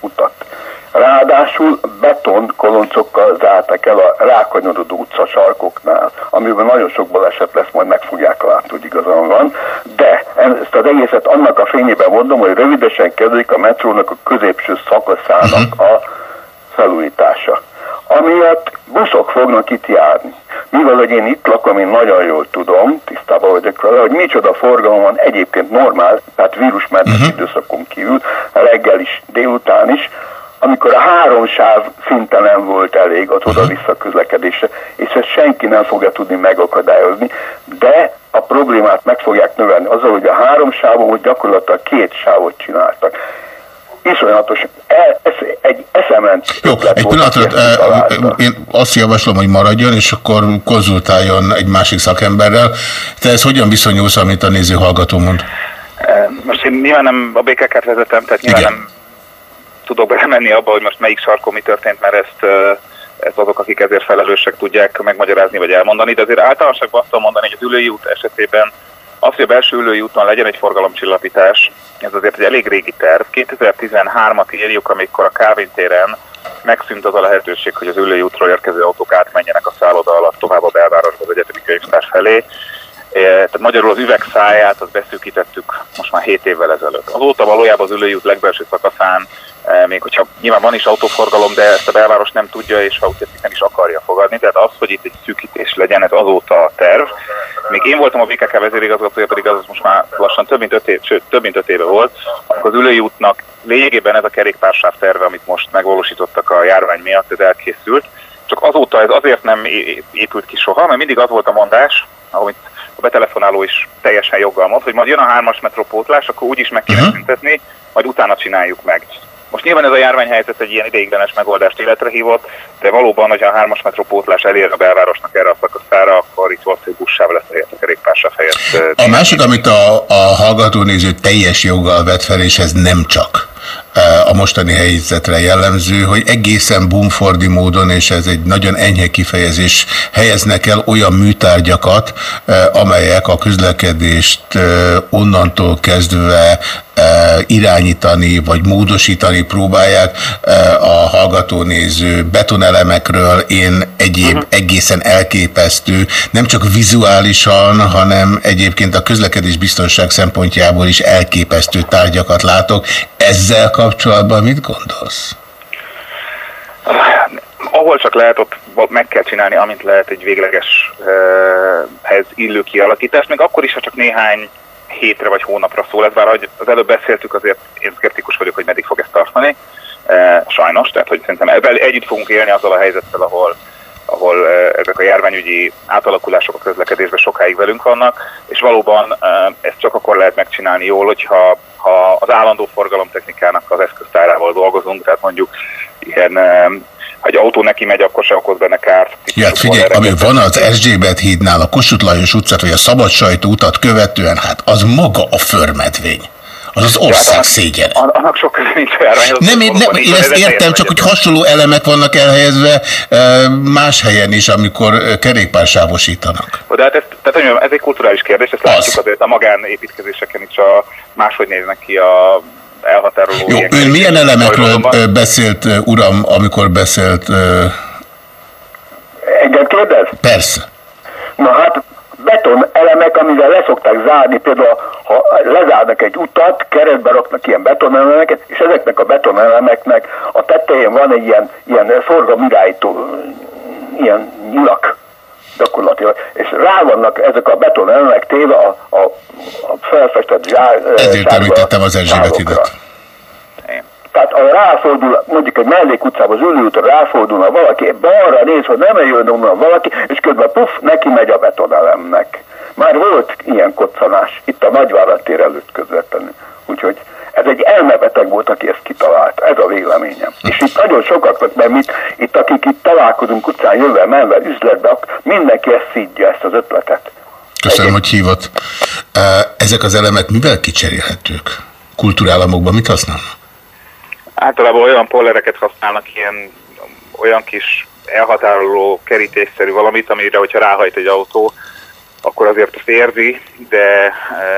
utat. Ráadásul beton koloncokkal zártak el a rákanyarodó utca sarkoknál, amiben nagyon sok baleset lesz, majd meg fogják látni, hogy igazán van. De ezt az egészet annak a fényében mondom, hogy rövidesen kezdődik a metrónak a középső szakaszának uh-huh. a felújítása. Amiatt buszok fognak itt járni. Mivel, hogy én itt lakom, én nagyon jól tudom, tisztában vagyok vele, hogy micsoda forgalom van egyébként normál, tehát vírusmentes uh-huh. időszakon kívül, reggel is, délután is, amikor a három sáv szinte nem volt elég az oda-vissza közlekedésre, és ezt senki nem fogja tudni megakadályozni, de a problémát meg fogják növelni azzal, hogy a három sávon, hogy gyakorlatilag két sávot csináltak. Iszonyatos, e, ez egy eszement Jó, egy pillanatra, én azt javaslom, hogy maradjon, és akkor konzultáljon egy másik szakemberrel. Te ez hogyan viszonyulsz, amit a néző hallgató mond? Most én nyilván nem a BKK-t vezetem, tehát nyilván Igen. nem tudok belemenni abba, hogy most melyik sarkon mi történt, mert ezt, ezt azok, akik ezért felelősek tudják megmagyarázni vagy elmondani, de azért általánosságban azt mondani, hogy az ülői út esetében az, hogy a belső ülői úton legyen egy forgalomcsillapítás, ez azért egy elég régi terv. 2013-at írjuk, amikor a Kávin téren megszűnt az a lehetőség, hogy az ülői útról érkező autók átmenjenek a szálloda alatt tovább a belvárosba az egyetemi könyvtár felé. Tehát magyarul az üvegszáját azt beszűkítettük most már 7 évvel ezelőtt. Azóta valójában az ülői út legbelső szakaszán E, még hogyha nyilván van is autóforgalom, de ezt a belváros nem tudja, és ha úgy nem is akarja fogadni. Tehát az, hogy itt egy szűkítés legyen, ez azóta a terv. Még én voltam a BKK vezérigazgatója, pedig az most már lassan több mint öt év, sőt, több mint öt éve volt, akkor az ülői lényegében ez a kerékpársáv terve, amit most megvalósítottak a járvány miatt, ez elkészült. Csak azóta ez azért nem épült ki soha, mert mindig az volt a mondás, amit a betelefonáló is teljesen joggal mond, hogy majd jön a hármas metrópótlás, akkor úgyis meg kéne uh-huh. szüntetni, majd utána csináljuk meg. Most nyilván ez a járványhelyzet egy ilyen ideiglenes megoldást életre hívott, de valóban, hogyha a hármas metrópótlás elér a belvárosnak erre a szakaszára, akkor itt valószínűleg buszsáv lesz helyett a kerékpársáv helyett. A másik, amit a, a hallgatónéző teljes joggal vet fel, és ez nem csak a mostani helyzetre jellemző, hogy egészen bumfordi módon, és ez egy nagyon enyhe kifejezés, helyeznek el olyan műtárgyakat, amelyek a közlekedést onnantól kezdve irányítani vagy módosítani próbálják a hallgatónéző betonelemekről. Én egyéb egészen elképesztő, nem csak vizuálisan, hanem egyébként a közlekedés biztonság szempontjából is elképesztő tárgyakat látok. Ezzel kapcsolatban mit gondolsz? Ahol csak lehet, ott meg kell csinálni, amint lehet egy véglegeshez illő kialakítást, még akkor is, ha csak néhány hétre vagy hónapra szól ez, bár ahogy az előbb beszéltük, azért én szkeptikus vagyok, hogy meddig fog ezt tartani, e, sajnos, tehát hogy szerintem együtt fogunk élni azzal a helyzettel, ahol, ahol e, ezek a járványügyi átalakulások a közlekedésben sokáig velünk vannak, és valóban e, ezt csak akkor lehet megcsinálni jól, hogyha ha az állandó forgalomtechnikának az eszköztárával dolgozunk, tehát mondjuk ilyen ha egy autó neki megy, akkor se okoz benne kárt. Ja, figyelj, ami van az Erzsébet hídnál, a Kossuth Lajos utcát, vagy a Szabad Sajtó utat követően, hát az maga a förmedvény. Az az ország ja, szégyen. Annak sok nincs járvány. Nem, én, nem, én ezt értem, csak hogy hasonló elemek vannak elhelyezve más helyen is, amikor kerékpársávosítanak. De hát ez, tehát, ez egy kulturális kérdés, ezt az. látjuk azért a magánépítkezéseken is a, máshogy néznek ki a elhatároló. Jó, ön milyen elemekről beszélt, uram, amikor beszélt? Engem kérdez? Persze. Na hát beton elemek, amivel leszokták zárni, például ha lezárnak egy utat, keretbe raknak ilyen betonelemeket, és ezeknek a betonelemeknek a tetején van egy ilyen, ilyen forgalmirányító, ilyen nyilak gyakorlatilag, és rá vannak ezek a betonelemek téve a, a, a felfestett zsár, Ezért említettem az Erzsébet. Tehát ha ráfordul, mondjuk egy mellékutcába, az ülőúton ráfordulna valaki, balra néz, hogy nem jön onnan valaki, és közben puff, neki megy a betonelemnek. Már volt ilyen koccanás, itt a nagyvárat tér előtt közvetlenül. Úgyhogy ez egy elmebeteg volt, aki ezt kitalálta. Ez a véleményem. És itt nagyon sokaknak, mert mit, itt akik itt találkozunk utcán jövve, menve üzletbe, mindenki ezt szídja, ezt az ötletet. Köszönöm, Egy... hogy hívott. Ezek az elemek mivel kicserélhetők? Kultúrállamokban mit használnak? Általában olyan pollereket használnak, ilyen olyan kis elhatároló kerítésszerű valamit, amire, hogyha ráhajt egy autó, akkor azért ezt érzi, de e,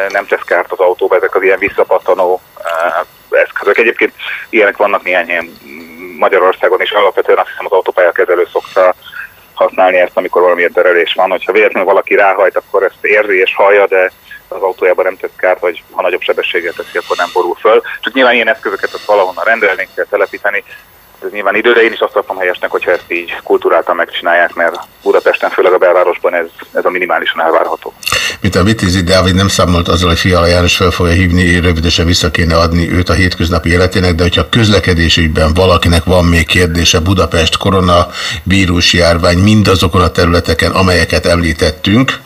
nem tesz kárt az autóba ezek az ilyen visszapattanó e, eszközök. Egyébként ilyenek vannak néhány helyen Magyarországon is, alapvetően azt hiszem az autópályakezelő szokta használni ezt, amikor valami derelés van. Hogyha véletlenül valaki ráhajt, akkor ezt érzi és hallja, de az autójában nem tesz kárt, vagy ha nagyobb sebességgel teszi, akkor nem borul föl. Csak nyilván ilyen eszközöket ott valahonnan rendelni kell telepíteni, ez nyilván idő, de én is azt tartom helyesnek, hogyha ezt így kultúráltan megcsinálják, mert Budapesten, főleg a belvárosban ez, ez a minimálisan elvárható. Mint a Vitézi Dávid nem számolt azzal, hogy Fiala János fel fogja hívni, rövidesen vissza kéne adni őt a hétköznapi életének, de hogyha közlekedésügyben valakinek van még kérdése Budapest koronavírus járvány mindazokon a területeken, amelyeket említettünk.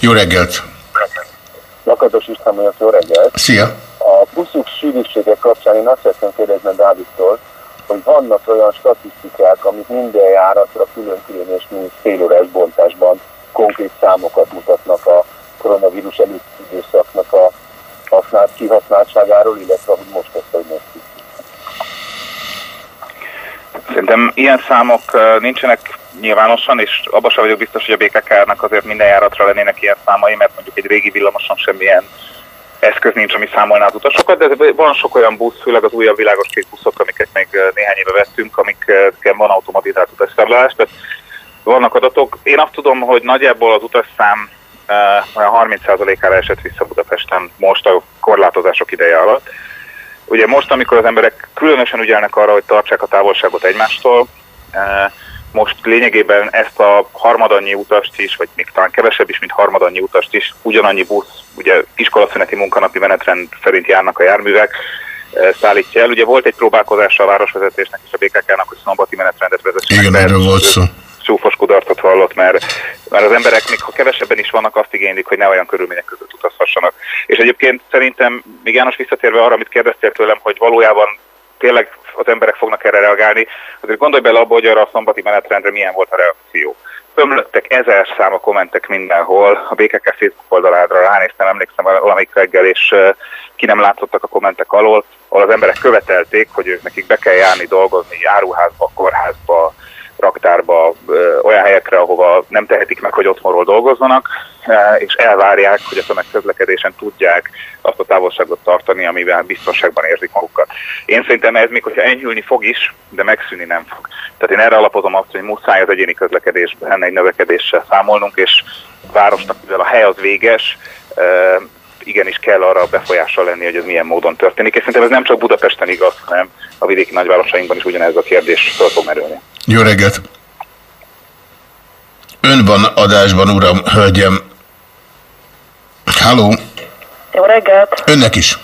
Jó reggelt! Lakatos István vagyok, jó reggelt! Szia! A buszuk sűrűségek kapcsán én azt szeretném kérdezni Dávidtól, hogy vannak olyan statisztikák, amik minden járatra külön-külön és mind fél órás bontásban konkrét számokat mutatnak a koronavírus előtti időszaknak a használt, kihasználtságáról, illetve hogy most ezt hogy néz ki. Szerintem ilyen számok nincsenek nyilvánosan, és abban sem vagyok biztos, hogy a BKK-nak azért minden járatra lennének ilyen számai, mert mondjuk egy régi villamoson semmilyen eszköz nincs, ami számolná az utasokat, de van sok olyan busz, főleg az újabb világos kék buszok, amiket még néhány éve vettünk, amikkel van automatizált utasszámlálás, tehát vannak adatok. Én azt tudom, hogy nagyjából az utasszám olyan 30%-ára esett vissza Budapesten most a korlátozások ideje alatt. Ugye most, amikor az emberek különösen ügyelnek arra, hogy tartsák a távolságot egymástól, most lényegében ezt a harmadannyi utast is, vagy még talán kevesebb is, mint harmadannyi utast is, ugyanannyi busz, ugye iskolaszüneti munkanapi menetrend szerint járnak a járművek, eh, szállítja el. Ugye volt egy próbálkozása a városvezetésnek és a BKK-nak, hogy szombati menetrendet vezessenek. Igen, erről volt szó. Súfos kudarcot vallott, mert, mert az emberek, még ha kevesebben is vannak, azt igénylik, hogy ne olyan körülmények között utazhassanak. És egyébként szerintem, még János visszatérve arra, amit kérdeztél tőlem, hogy valójában tényleg az emberek fognak erre reagálni. Azért gondolj bele abba, hogy arra a szombati menetrendre milyen volt a reakció. Ömlöttek ezer szám a kommentek mindenhol, a BKK Facebook oldalára ránéztem, emlékszem valamelyik reggel, és ki nem látszottak a kommentek alól, ahol az emberek követelték, hogy ők nekik be kell járni dolgozni áruházba, kórházba, raktárba, olyan helyekre, ahova nem tehetik meg, hogy otthonról dolgozzanak, és elvárják, hogy a tömegközlekedésen tudják azt a távolságot tartani, amivel biztonságban érzik magukat. Én szerintem ez még, hogyha enyhülni fog is, de megszűni nem fog. Tehát én erre alapozom azt, hogy muszáj az egyéni közlekedésben egy növekedéssel számolnunk, és városnak, mivel a hely az véges, igenis kell arra befolyással lenni, hogy ez milyen módon történik. És szerintem ez nem csak Budapesten igaz, hanem a vidéki nagyvárosainkban is ugyanez a kérdés fel fog merülni. Jó reggelt! Ön van adásban, uram, hölgyem. Halló! Jó reggelt! Önnek is.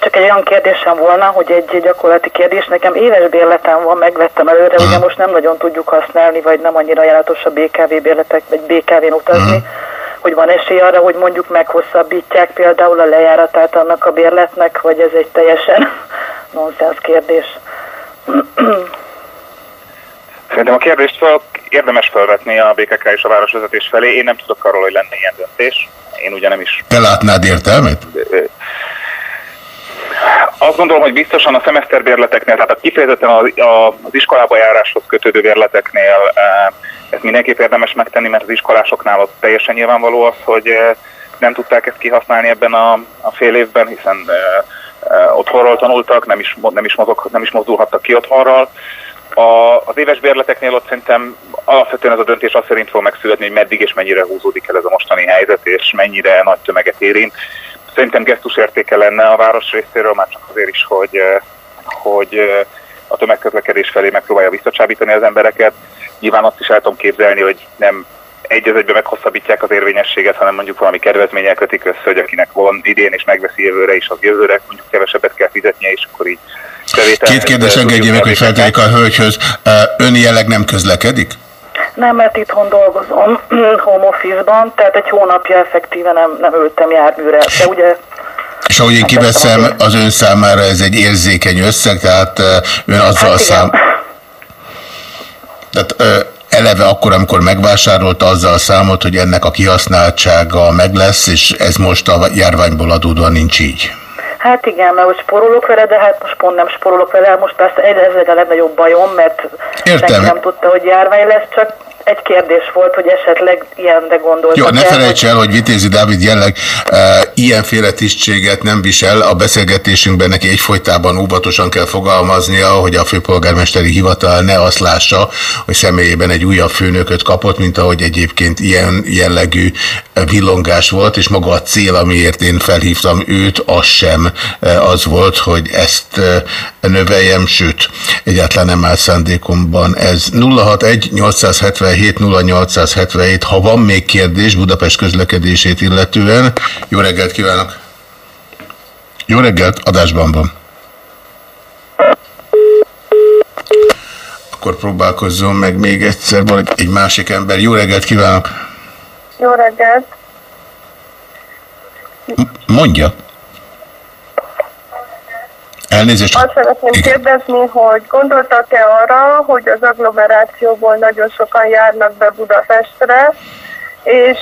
Csak egy olyan kérdésem volna, hogy egy gyakorlati kérdés. Nekem éves bérletem van, megvettem előre, ugye most nem nagyon tudjuk használni, vagy nem annyira járatos a BKV bérletek, vagy BKV-n utazni. Uh-huh hogy van esély arra, hogy mondjuk meghosszabbítják például a lejáratát annak a bérletnek, vagy ez egy teljesen nonsens kérdés. Szerintem a kérdést fel, érdemes felvetni a BKK és a városvezetés felé. Én nem tudok arról, hogy lenne ilyen döntés. Én ugye nem is... Te látnád értelmet? Azt gondolom, hogy biztosan a szemeszterbérleteknél, tehát a kifejezetten az, az iskolába járáshoz kötődő bérleteknél ezt mindenképp érdemes megtenni, mert az iskolásoknál ott teljesen nyilvánvaló az, hogy nem tudták ezt kihasználni ebben a, a fél évben, hiszen otthonról tanultak, nem is, nem is, mozog, nem is mozdulhattak ki otthonról. A, az éves bérleteknél ott szerintem alapvetően ez a döntés azt szerint fog megszületni, hogy meddig és mennyire húzódik el ez a mostani helyzet, és mennyire nagy tömeget érint. Szerintem gesztusértéke lenne a város részéről, már csak azért is, hogy, hogy a tömegközlekedés felé megpróbálja visszacsábítani az embereket. Nyilván azt is el tudom képzelni, hogy nem egy az egyben meghosszabbítják az érvényességet, hanem mondjuk valami kedvezménnyel kötik össze, hogy akinek van idén és megveszi jövőre is, az jövőre mondjuk kevesebbet kell fizetnie, és akkor így bevétel. Két kérdés engedjék meg, hogy feltelik a hölgyhöz. Ön jelleg nem közlekedik? Nem, mert itthon dolgozom, home office-ban, tehát egy hónapja effektíven nem, nem ültem járműre. De ugye és ahogy én kiveszem, az ön számára ez egy érzékeny összeg, tehát ön azzal hát szám... Tehát eleve akkor, amikor megvásárolta, azzal számolt, hogy ennek a kihasználtsága meg lesz, és ez most a járványból adódóan nincs így. Hát igen, mert most sporolok vele, de hát most pont nem sporolok vele, most persze ez egy a legnagyobb bajom, mert Értem. nem tudta, hogy járvány lesz, csak egy kérdés volt, hogy esetleg ilyenre gondoltak Jó, ne el, felejts el, hogy Vitézi Dávid jelleg e, ilyenféle tisztséget nem visel. A beszélgetésünkben neki egyfolytában óvatosan kell fogalmaznia, hogy a főpolgármesteri hivatal ne azt lássa, hogy személyében egy újabb főnököt kapott, mint ahogy egyébként ilyen jellegű villongás volt, és maga a cél, amiért én felhívtam őt, az sem az volt, hogy ezt növeljem, sőt, egyáltalán nem áll szándékomban. Ez 061 877 0877, ha van még kérdés Budapest közlekedését illetően. Jó reggelt kívánok! Jó reggelt, adásban van. Akkor próbálkozzon meg még egyszer, van egy másik ember. Jó reggelt kívánok! Jó reggelt! Mondja! Elnézést. Azt szeretném Igen. kérdezni, hogy gondoltak-e arra, hogy az agglomerációból nagyon sokan járnak be Budapestre, és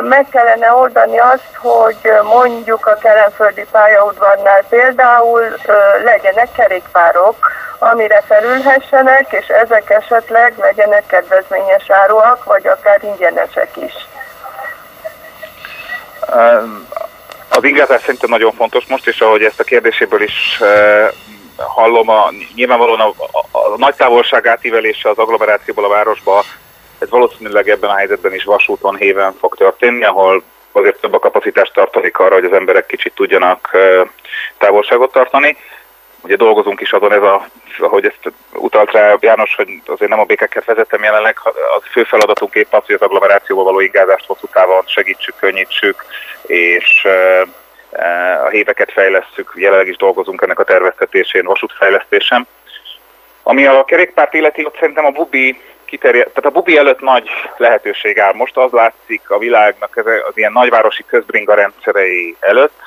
meg kellene oldani azt, hogy mondjuk a kelenföldi pályaudvarnál például legyenek kerékpárok, amire felülhessenek, és ezek esetleg legyenek kedvezményes áruak, vagy akár ingyenesek is. Az ingázás szerintem nagyon fontos most, és ahogy ezt a kérdéséből is hallom, a, nyilvánvalóan a, a, a nagy távolság átívelése az agglomerációból a városba, ez valószínűleg ebben a helyzetben is vasúton héven fog történni, ahol azért több a kapacitást tartanik arra, hogy az emberek kicsit tudjanak távolságot tartani. Ugye dolgozunk is azon, ez a, ahogy ezt utalt rá János, hogy azért nem a békeket vezetem jelenleg, az fő feladatunk épp az, hogy az agglomerációval való ingázást hosszú távon segítsük, könnyítsük, és a héveket fejlesztjük, jelenleg is dolgozunk ennek a terveztetésén, vasútfejlesztésem. Ami a kerékpárt illeti, ott szerintem a bubi kiterjed, tehát a bubi előtt nagy lehetőség áll. Most az látszik a világnak az ilyen nagyvárosi közbringa rendszerei előtt,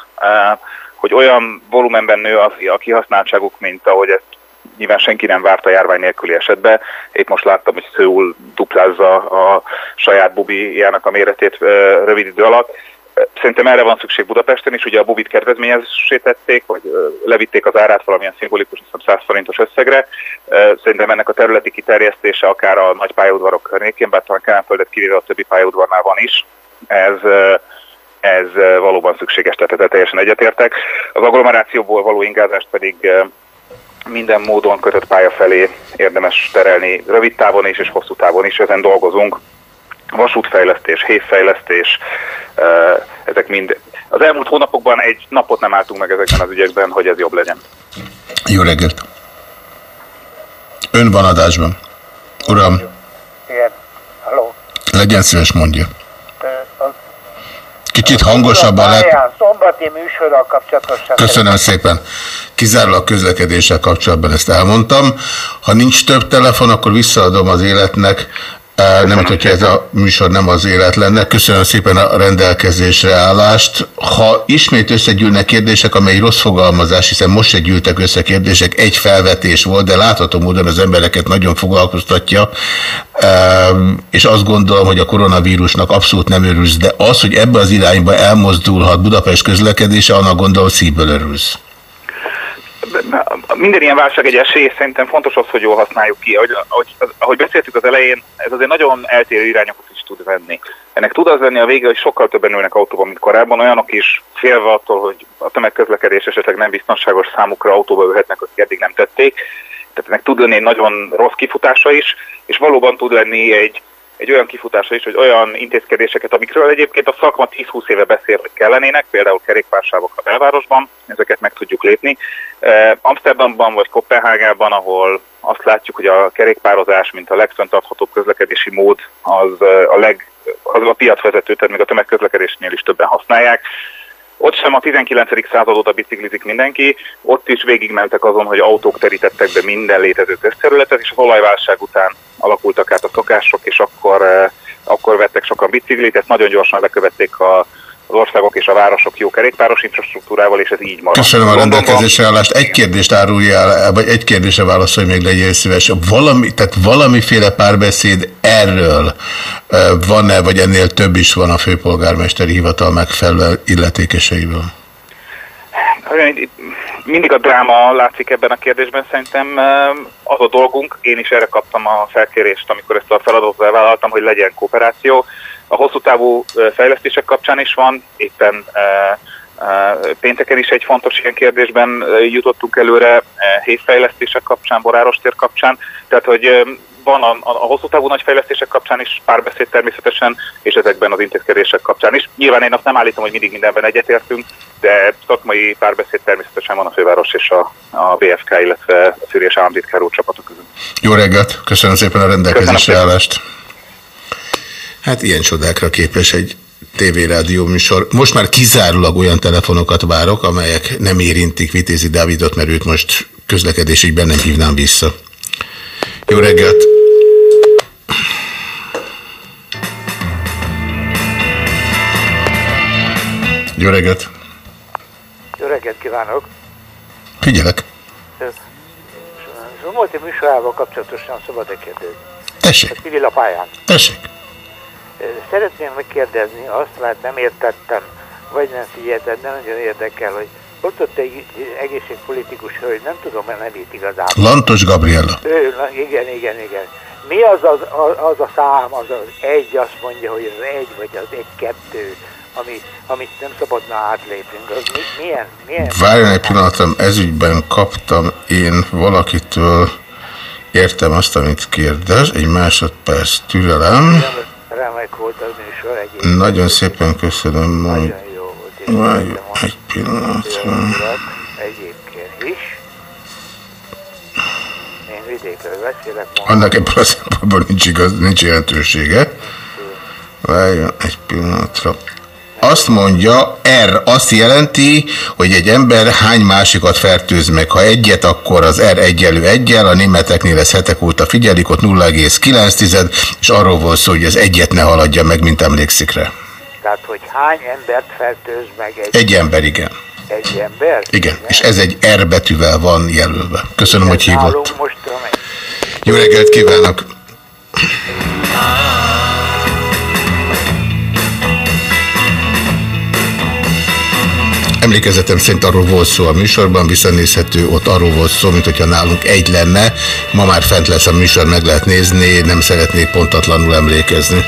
hogy olyan volumenben nő a kihasználtságuk, mint ahogy ezt nyilván senki nem várt a járvány nélküli esetben. Épp most láttam, hogy Szőul duplázza a saját bubijának a méretét rövid idő alatt. Szerintem erre van szükség Budapesten is, ugye a bubit kedvezményezésítették, vagy levitték az árát valamilyen szimbolikus, 100 forintos összegre. Szerintem ennek a területi kiterjesztése akár a nagy pályaudvarok környékén, bár talán Kelenföldet kivéve a többi pályaudvarnál van is. Ez ez valóban szükséges, tehát ezzel teljesen egyetértek. Az agglomerációból való ingázást pedig minden módon kötött pálya felé érdemes terelni rövid távon is és hosszú távon is, ezen dolgozunk. Vasútfejlesztés, hévfejlesztés, ezek mind. Az elmúlt hónapokban egy napot nem álltunk meg ezekben az ügyekben, hogy ez jobb legyen. Jó reggelt! Ön van adásban. Uram! Igen. Halló. Legyen szíves, mondja. Kicsit hangosabban lehet. Szombati műsorral kapcsolatosan. Köszönöm szépen. Kizárólag közlekedéssel kapcsolatban ezt elmondtam. Ha nincs több telefon, akkor visszaadom az életnek nem, hogyha ez a műsor nem az élet lenne. Köszönöm szépen a rendelkezésre állást. Ha ismét összegyűlnek kérdések, amely rossz fogalmazás, hiszen most se gyűltek össze kérdések, egy felvetés volt, de látható módon az embereket nagyon foglalkoztatja, és azt gondolom, hogy a koronavírusnak abszolút nem örülsz, de az, hogy ebbe az irányba elmozdulhat Budapest közlekedése, annak gondolom szívből örülsz minden ilyen válság egy esély, szerintem fontos az, hogy jól használjuk ki. Ahogy, ahogy, ahogy beszéltük az elején, ez azért nagyon eltérő irányokat is tud venni. Ennek tud az lenni a vége, hogy sokkal többen ülnek autóban, mint korábban, olyanok is félve attól, hogy a tömegközlekedés esetleg nem biztonságos számukra autóba ülhetnek, akik eddig nem tették. Tehát ennek tud lenni egy nagyon rossz kifutása is, és valóban tud lenni egy egy olyan kifutása is, hogy olyan intézkedéseket, amikről egyébként a szakma 10-20 éve beszél, hogy kellenének, például kerékpársávok a belvárosban, ezeket meg tudjuk lépni. Amsterdamban vagy Kopenhágában, ahol azt látjuk, hogy a kerékpározás, mint a legfenntarthatóbb közlekedési mód, az a, leg, az a piacvezető, tehát még a tömegközlekedésnél is többen használják. Ott sem a 19. század óta biciklizik mindenki, ott is végigmentek azon, hogy autók terítettek be minden létező közterületet, és az olajválság után alakultak át a szokások, és akkor, akkor vettek sokan biciklit, ezt nagyon gyorsan lekövették a az országok és a városok jó kerékpáros infrastruktúrával, és ez így marad. Köszönöm a rendelkezésre állást. Egy kérdést árulja vagy egy kérdésre válaszolj még legyen szíves. Valami, tehát valamiféle párbeszéd erről van-e, vagy ennél több is van a főpolgármesteri hivatal megfelelő illetékeseiből? mindig a dráma látszik ebben a kérdésben, szerintem az a dolgunk, én is erre kaptam a felkérést, amikor ezt a feladatot elvállaltam, hogy legyen kooperáció. A hosszú távú fejlesztések kapcsán is van, éppen pénteken is egy fontos ilyen kérdésben jutottunk előre, hétfejlesztések kapcsán, Boráros tér kapcsán, tehát hogy van a, a, a hosszú távú nagy fejlesztések kapcsán is párbeszéd természetesen, és ezekben az intézkedések kapcsán is. Nyilván én azt nem állítom, hogy mindig mindenben egyetértünk, de szakmai párbeszéd természetesen van a főváros és a, a BFK, illetve a Szűri és államtitkár úr csapatok között. Jó reggelt, köszönöm szépen a rendelkezésre állást. Hát ilyen csodákra képes egy tévérádió műsor. Most már kizárólag olyan telefonokat várok, amelyek nem érintik Vitézi Dávidot, mert őt most közlekedésügyben nem hívnám vissza. Jó reggelt! Jó reggelt! Jó reggelt kívánok! Figyelek! Zsomolti műsorával kapcsolatosan szabad-e kérdezni? Tessék! A civil a pályán. Tessék! Szeretném megkérdezni, azt már nem értettem, vagy nem figyeltem, de nagyon érdekel, hogy ott ott egy egészségpolitikus hölgy, nem tudom a nevét igazából. Lantos Gabriella. Ő, igen, igen, igen. Mi az az, az a szám, az az egy, azt mondja, hogy az egy, vagy az egy-kettő, ami, amit nem szabadna átlépnünk. Az mi, milyen? milyen Várjon egy pillanatom, ezügyben kaptam én valakitől, értem azt, amit kérdez, egy másodperc türelem. Remek volt az műsor egyébként. Nagyon szépen köszönöm. Nagyon jó volt. Várjon egy pillanatra. Egyébként is. Én vidékről beszélek. Annak ebből a szempontból nincs, igaz, nincs jelentősége. Várjon egy pillanatra. Azt mondja, R azt jelenti, hogy egy ember hány másikat fertőz meg. Ha egyet, akkor az R egyelő egyel, a németeknél ez hetek óta figyelik, ott 0,9, és arról volt szó, hogy ez egyet ne haladja meg, mint emlékszik rá. Tehát, hogy hány embert fertőz meg egy, Egy ember, igen. egy ember? Igen, és ez egy R betűvel van jelölve. Köszönöm, hogy hívott. Most Jó reggelt kívánok! Emlékezetem szerint arról volt szó a műsorban, visszanézhető, ott arról volt szó, mint hogyha nálunk egy lenne. Ma már fent lesz a műsor, meg lehet nézni, nem szeretnék pontatlanul emlékezni.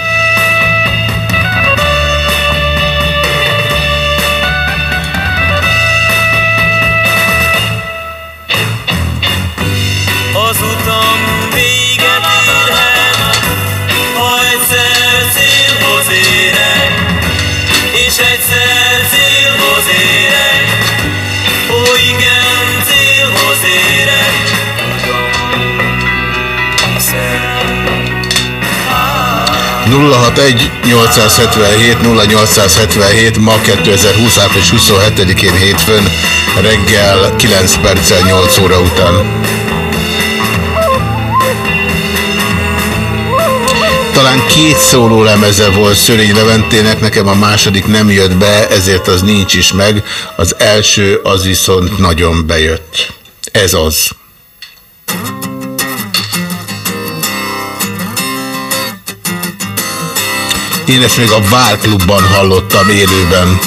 061 877 0877 ma 2020 április 27-én hétfőn reggel 9 perccel 8 óra után. Talán két szóló lemeze volt Szörény Leventének, nekem a második nem jött be, ezért az nincs is meg. Az első az viszont nagyon bejött. Ez az. Én ezt még a Várklubban hallottam élőben.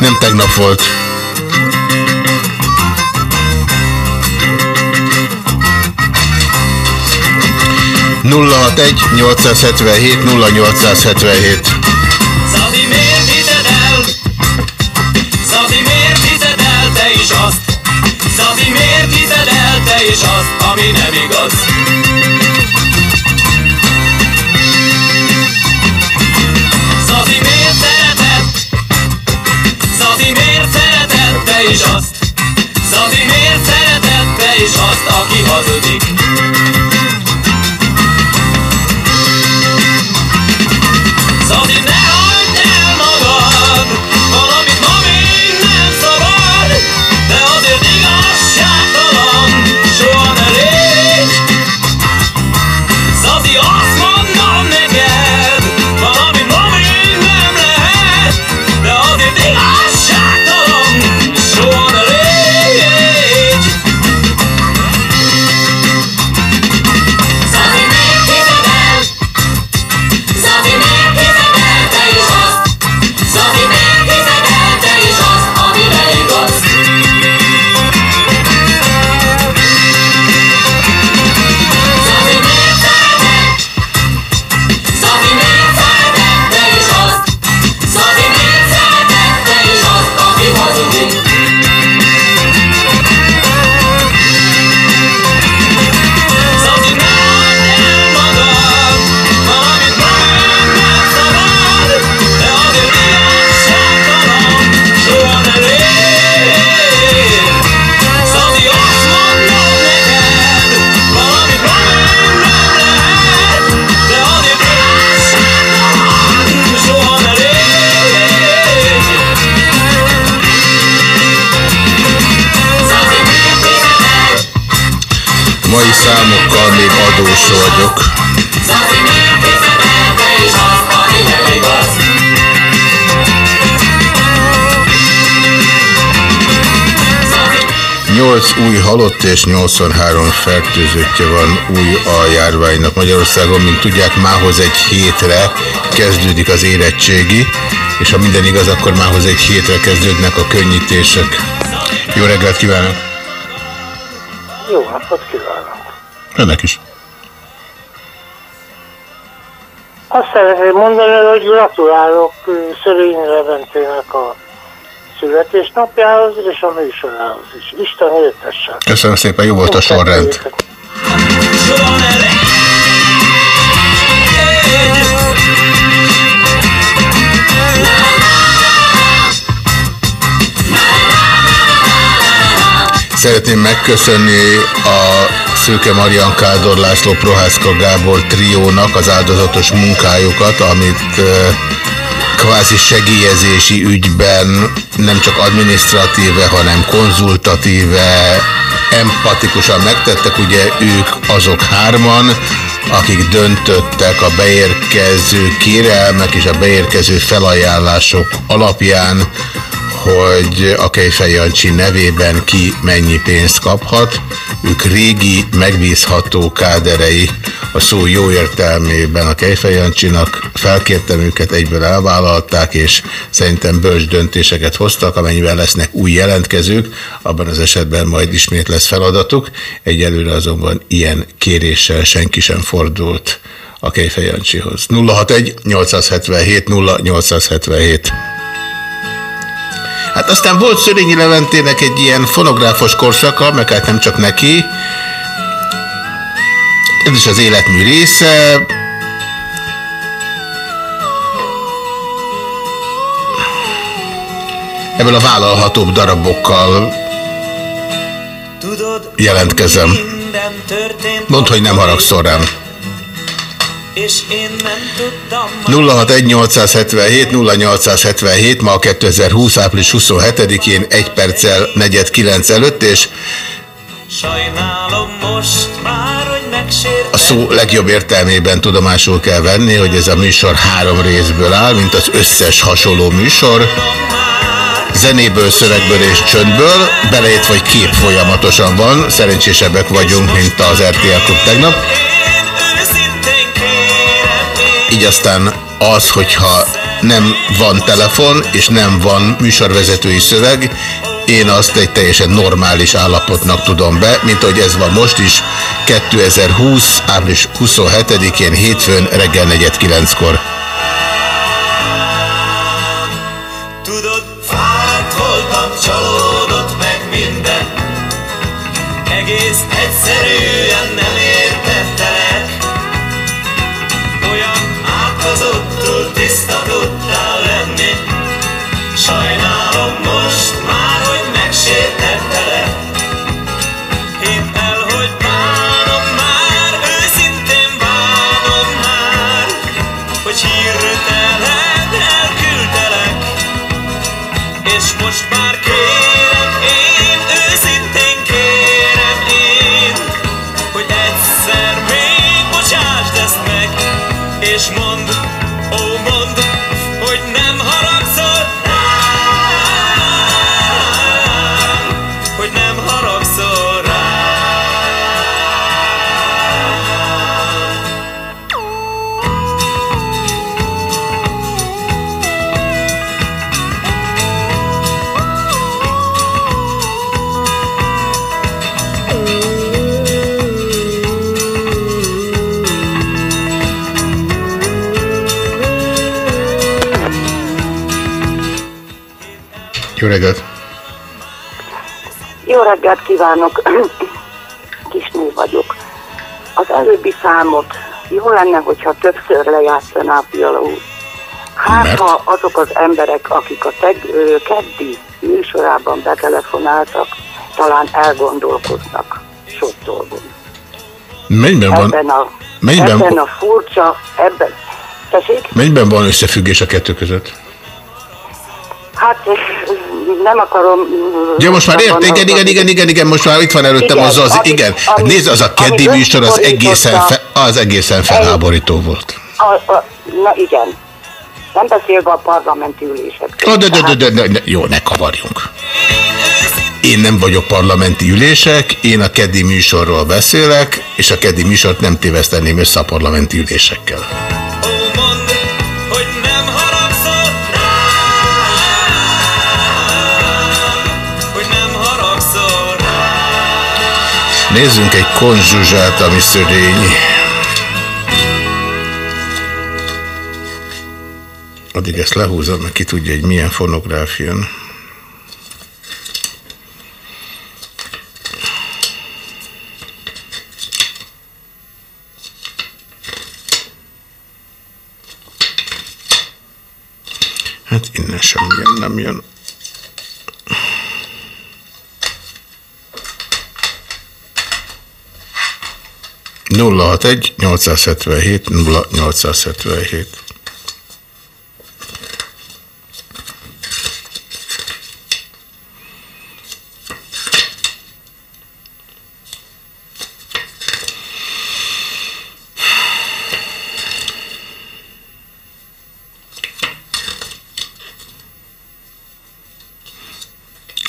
Nem tegnap volt. nulla 877 0877 Szabi, miért hiszed el? Szabi, te is azt? Szabi, miért hiszed el te is azt, ami nem igaz? Te is azt? Szabi, miért szereted te is azt, aki hazudik? Mai számokkal még adós vagyok. Nyolc új halott és 83 fertőzöttje van új a járványnak Magyarországon. Mint tudják, mához egy hétre kezdődik az érettségi, és ha minden igaz, akkor mához egy hétre kezdődnek a könnyítések. Jó reggelt kívánok! Jó napot kívánok! Önnek is. Azt szeretném mondani, hogy gratulálok Szörényi Leventének a születésnapjához és a műsorához is. Isten éltesse! Köszönöm szépen, jó volt a sorrend. Szeretném megköszönni a Szőke Marian Kádor László Prohászka Gábor triónak az áldozatos munkájukat, amit kvázi segélyezési ügyben nem csak administratíve, hanem konzultatíve, empatikusan megtettek, ugye ők azok hárman, akik döntöttek a beérkező kérelmek és a beérkező felajánlások alapján, hogy a Kejfej Jancsi nevében ki mennyi pénzt kaphat. Ők régi, megbízható káderei a szó jó értelmében a Kejfej Jancsinak. Felkértem őket, egyből elvállalták, és szerintem bölcs döntéseket hoztak, amennyivel lesznek új jelentkezők, abban az esetben majd ismét lesz feladatuk. Egyelőre azonban ilyen kéréssel senki sem fordult a Kejfej Jancsihoz. 061 877 0877 Hát aztán volt Szörényi Leventének egy ilyen fonográfos korszaka, meg hát nem csak neki. Ez is az életmű része. Ebből a vállalhatóbb darabokkal jelentkezem. Mondd, hogy nem haragszol rám. És én nem tudtam 061 877 0877 ma a 2020 április 27-én 1 perccel 49 előtt, és Sajnálom most már, hogy megsértem a szó legjobb értelmében tudomásul kell venni, hogy ez a műsor három részből áll, mint az összes hasonló műsor. Zenéből, szövegből és csöndből, beleért vagy kép folyamatosan van, szerencsésebbek vagyunk, mint az RTL Klub tegnap. Így aztán az, hogyha nem van telefon, és nem van műsorvezetői szöveg, én azt egy teljesen normális állapotnak tudom be, mint ahogy ez van most is, 2020. április 27-én hétfőn reggel 4.9-kor. reggelt kívánok! Kisné vagyok. Az előbbi számot jó lenne, hogyha többször lejátszaná Fiala úr. Hát, Mert? ha azok az emberek, akik a teg, ö, keddi műsorában betelefonáltak, talán elgondolkoznak sok dolgon. Mennyiben van, Ebben a, mennyiben, ebben a furcsa, ebben... Tessék? mennyiben van összefüggés a kettő között? Hát nem akarom... Ja, most már érted, igen, igen, igen, igen, igen, most már itt van előttem Igen, az az, ami- igen. Hát ami- nézd, az a keddi műsor, az egészen, fe, az egészen felháborító volt. A, a, na igen. Nem beszélve a parlamenti ülésekről. Oh, de, de, de, de, de, de, jó, ne kavarjunk. Én nem vagyok parlamenti ülések, én a keddi műsorról beszélek, és a keddi műsort nem téveszteném össze a parlamenti ülésekkel. Nézzünk egy konzsuzsát, ami szörény. Addig ezt lehúzom, mert ki tudja, hogy milyen fonográf jön. Hát innen sem jön, nem jön. Nulla hat egy 877 0877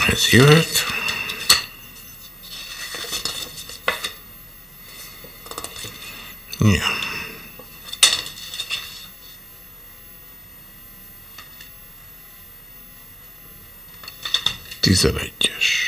Ez jöhet. Ja. Tizenegyes.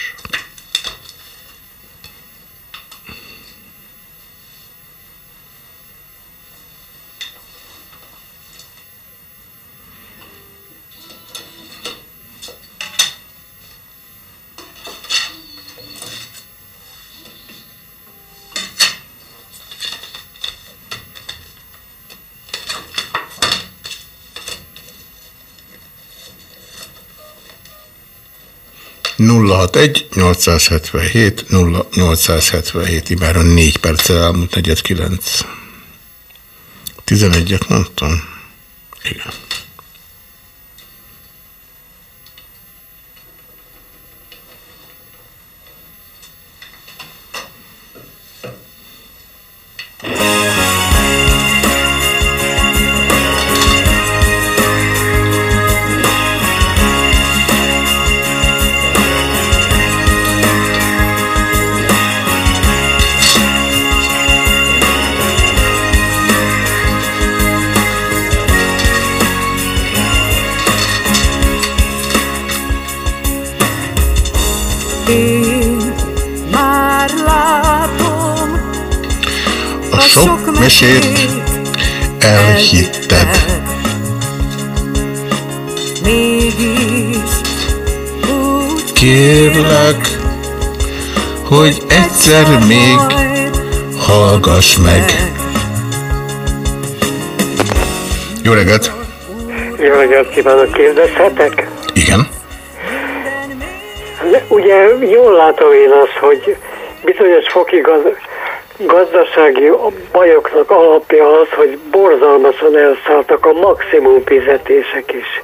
Nulla hat egy 877 0877 Ibáron 4 perccel elmúlt negyed 9. 11-et mondtam? Igen. Mesét elhitted. Kérlek, hogy egyszer még hallgass meg. Jó reggelt! Jó reggelt kívánok, kérdezhetek? Igen. Ugye jól látom én azt, hogy bizonyos fokig az gazdasági bajoknak alapja az, hogy borzalmasan elszálltak a maximum fizetések is.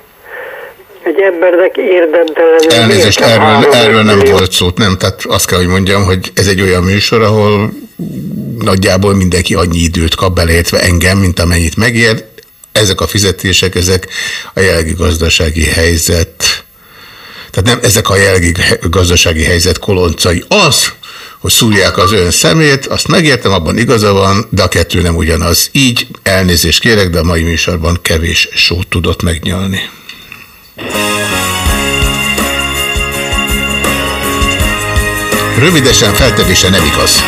Egy embernek érdemtelenül... Elnézést, erről, erről nem volt szó, nem? Tehát azt kell, hogy mondjam, hogy ez egy olyan műsor, ahol nagyjából mindenki annyi időt kap beleértve engem, mint amennyit megér. Ezek a fizetések, ezek a jelenlegi gazdasági helyzet, tehát nem ezek a jelenlegi gazdasági helyzet koloncai. Az, hogy szúrják az ön szemét, azt megértem, abban igaza van, de a kettő nem ugyanaz. Így elnézést kérek, de a mai műsorban kevés sót tudott megnyalni. Rövidesen feltevése nem igaz.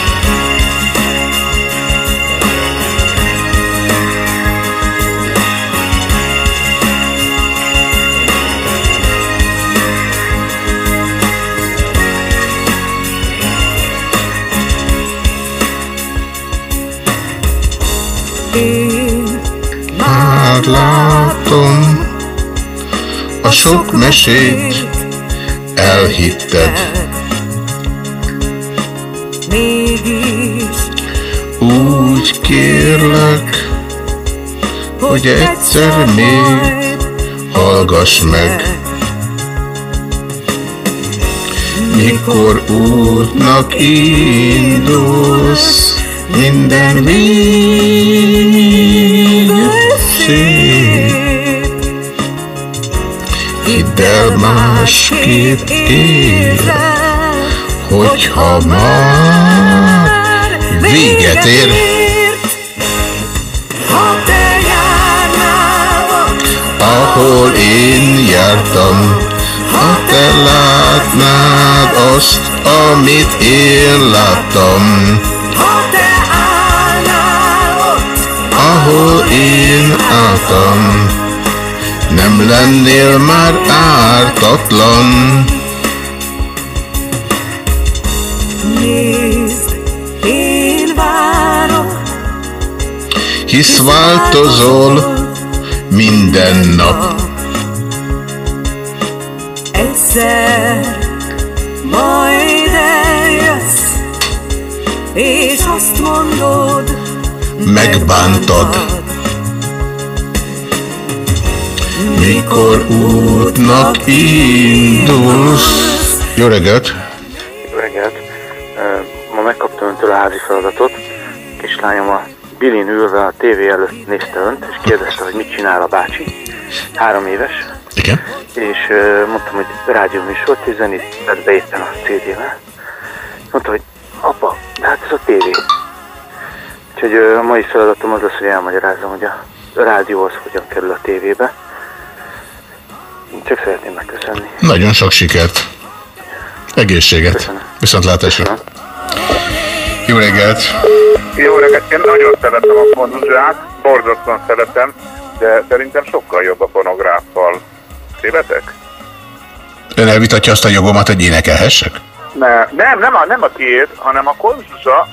Én Már látom a sok mesét elhitted. mégis Úgy kérlek, hogy egyszer még hallgass meg. Mikor útnak indulsz, minden végesség. Hidd el másképp él, hogyha már véget ér. Ahol én jártam, ha te látnád azt, amit én láttam, ahol én álltam, nem lennél már ártatlan. nézd, én várok, Hisz változol minden nap. egyszer majd eljössz, és azt mondod, Megbántad. Mikor útnak indulsz. Jó reggelt! Jó reggelt! Ma megkaptam öntől a házi feladatot. Kislányom a Bilin ülve a tévé előtt nézte önt, és kérdezte, hogy mit csinál a bácsi. Három éves. Igen. És mondtam, hogy rádió műsor, és zenét be éppen a CD-vel. Mondta, hogy apa, hát ez a tévé. Úgyhogy a mai feladatom az lesz, hogy elmagyarázom, hogy a rádió az hogyan kerül a tévébe. Csak szeretném megköszönni. Nagyon sok sikert. Egészséget. Viszontlátásra. Jó reggelt! Jó reggelt, én nagyon szeretem a fonzsát, borzasztóan szeretem, de szerintem sokkal jobb a fonográffal. Tévedek? Ön elvitatja azt a jogomat, hogy énekelhessek? Ne, nem, nem a, nem a tiéd, hanem a konzusa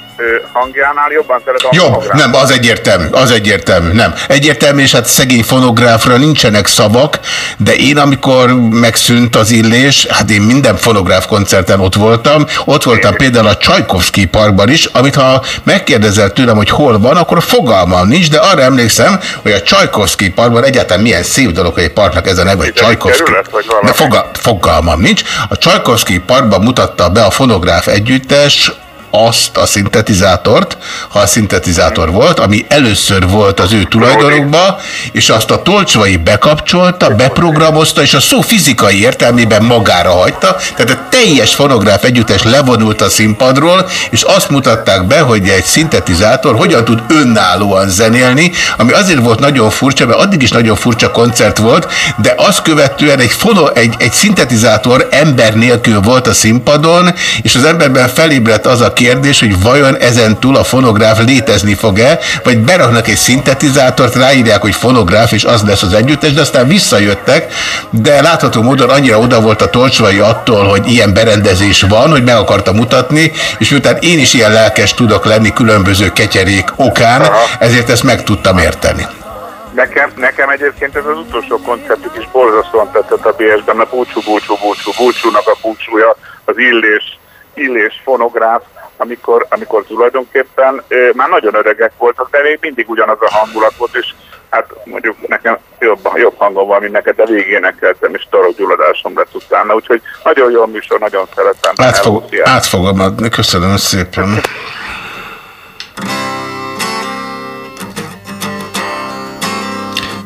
hangjánál jobban szeretem a Jobb, fonográf. nem, az egyértelmű, az egyértelmű, nem. Egyértelmű, és hát szegény fonográfra nincsenek szavak, de én amikor megszűnt az illés, hát én minden fonográf koncerten ott voltam, ott voltam például a Csajkovszki parkban is, amit ha megkérdezel tőlem, hogy hol van, akkor fogalmam nincs, de arra emlékszem, hogy a Csajkovszki parkban egyáltalán milyen szép dolog, hogy egy parknak ez a neve, hogy Csajkovszki. kerület, vagy? De fogal, fogalmam nincs. A Csajkovszki parkban mutatta be a fonográf együttes azt a szintetizátort, ha a szintetizátor volt, ami először volt az ő tulajdonokban, és azt a tolcsvai bekapcsolta, beprogramozta, és a szó fizikai értelmében magára hagyta, tehát a teljes fonográf együttes levonult a színpadról, és azt mutatták be, hogy egy szintetizátor hogyan tud önállóan zenélni, ami azért volt nagyon furcsa, mert addig is nagyon furcsa koncert volt, de azt követően egy, fono, egy, egy szintetizátor ember nélkül volt a színpadon, és az emberben felébredt az a kérdés, hogy vajon ezen túl a fonográf létezni fog-e, vagy beraknak egy szintetizátort, ráírják, hogy fonográf, és az lesz az együttes, de aztán visszajöttek, de látható módon annyira oda volt a torcsvai attól, hogy ilyen berendezés van, hogy meg akarta mutatni, és miután én is ilyen lelkes tudok lenni különböző ketyerék okán, ezért ezt meg tudtam érteni. Nekem, nekem egyébként ez az utolsó konceptük is borzasztóan tetszett a BS-ben, mert búcsú, búcsú, búcsú, búcsúnak a búcsúja, az illés, illés fonográf, amikor, amikor tulajdonképpen ö, már nagyon öregek voltak, de még mindig ugyanaz a hangulat volt, és hát mondjuk nekem jobb, jobb hangom van, mint neked, de végig énekeltem, és torokgyulladásom lett utána, úgyhogy nagyon jó a műsor, nagyon szeretem. Át, fog, Elhúzják. át fogom adni, köszönöm szépen.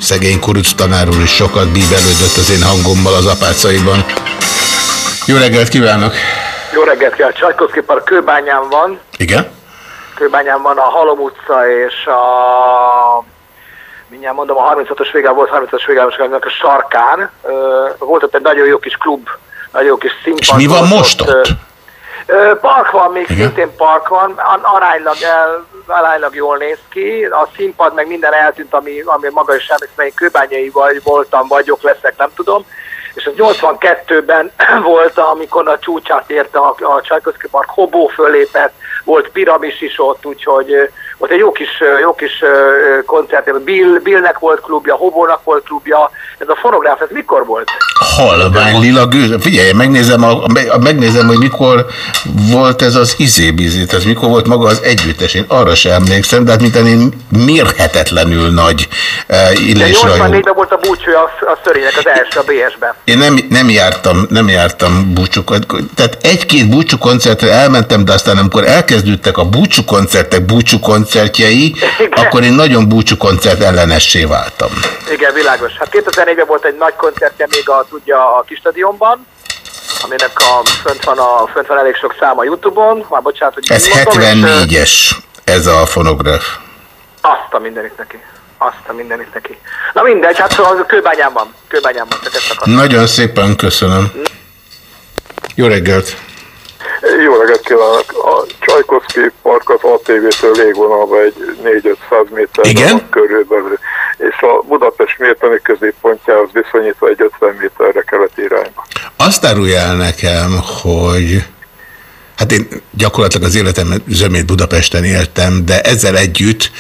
Szegény kuruc tanár úr is sokat bíbelődött az én hangommal az apácaiban. Jó reggelt kívánok! Jó reggelt kell, Csajkovszki Park Kőbányán van, Igen? Kőbányán van a Halom utca és a mindjárt mondom, a 36-os végén volt 36-os végén a sarkán. Volt ott egy nagyon jó kis klub, nagyon jó kis színpad. És mi van most ott? Ö, park van, még Igen? szintén park van, An- aránylag, el, aránylag jól néz ki, a színpad meg minden eltűnt, ami, ami maga is emlékszem, én kőbányai vagy voltam, vagyok, leszek, nem tudom. És az 82-ben volt, amikor a csúcsát érte a, a Csajkovszki Park, Hobó fölépett, volt piramis is ott, úgyhogy ott egy jó kis, jó kis koncert, Bill, Billnek volt klubja, Hobónak volt klubja, ez a fonográf, ez mikor volt? Halvány lila gőz. Figyelj, megnézem, a, megnézem, hogy mikor volt ez az izébizi, tehát mikor volt maga az együttes. Én arra sem emlékszem, de hát mint én mérhetetlenül nagy uh, illésrajó. 84-ben volt a búcsúja a, a szörénynek az első a BS-ben. Én nem, nem jártam, nem jártam búcsúkat, tehát egy-két búcsú koncertre elmentem, de aztán amikor elkezdődtek a búcsú koncertek búcsú koncertjei, akkor én nagyon búcsú koncert ellenessé váltam. Igen, világos. Hát 2004-ben volt egy nagy koncertje még a, tudja, a kis stadionban, aminek a, fönt, van a, fönt van elég sok száma Youtube-on. Már bocsánat, hogy Ez így mondom, és, 74-es, ez a fonográf. Azt a mindenit neki. Azt a mindenit neki. Na mindegy, hát szóval. Kőbányán van, csak ezt akartam. Nagyon szépen köszönöm. Jó reggelt! Jó reggelt kívánok! A Csajkovszki park az ATV-től légvonalba egy 4-500 méter Igen? körülbelül, és a Budapest mértani középpontjához viszonyítva egy 50 méterre keleti irányba. Azt árulja el nekem, hogy hát én gyakorlatilag az életem zömét Budapesten éltem, de ezzel együtt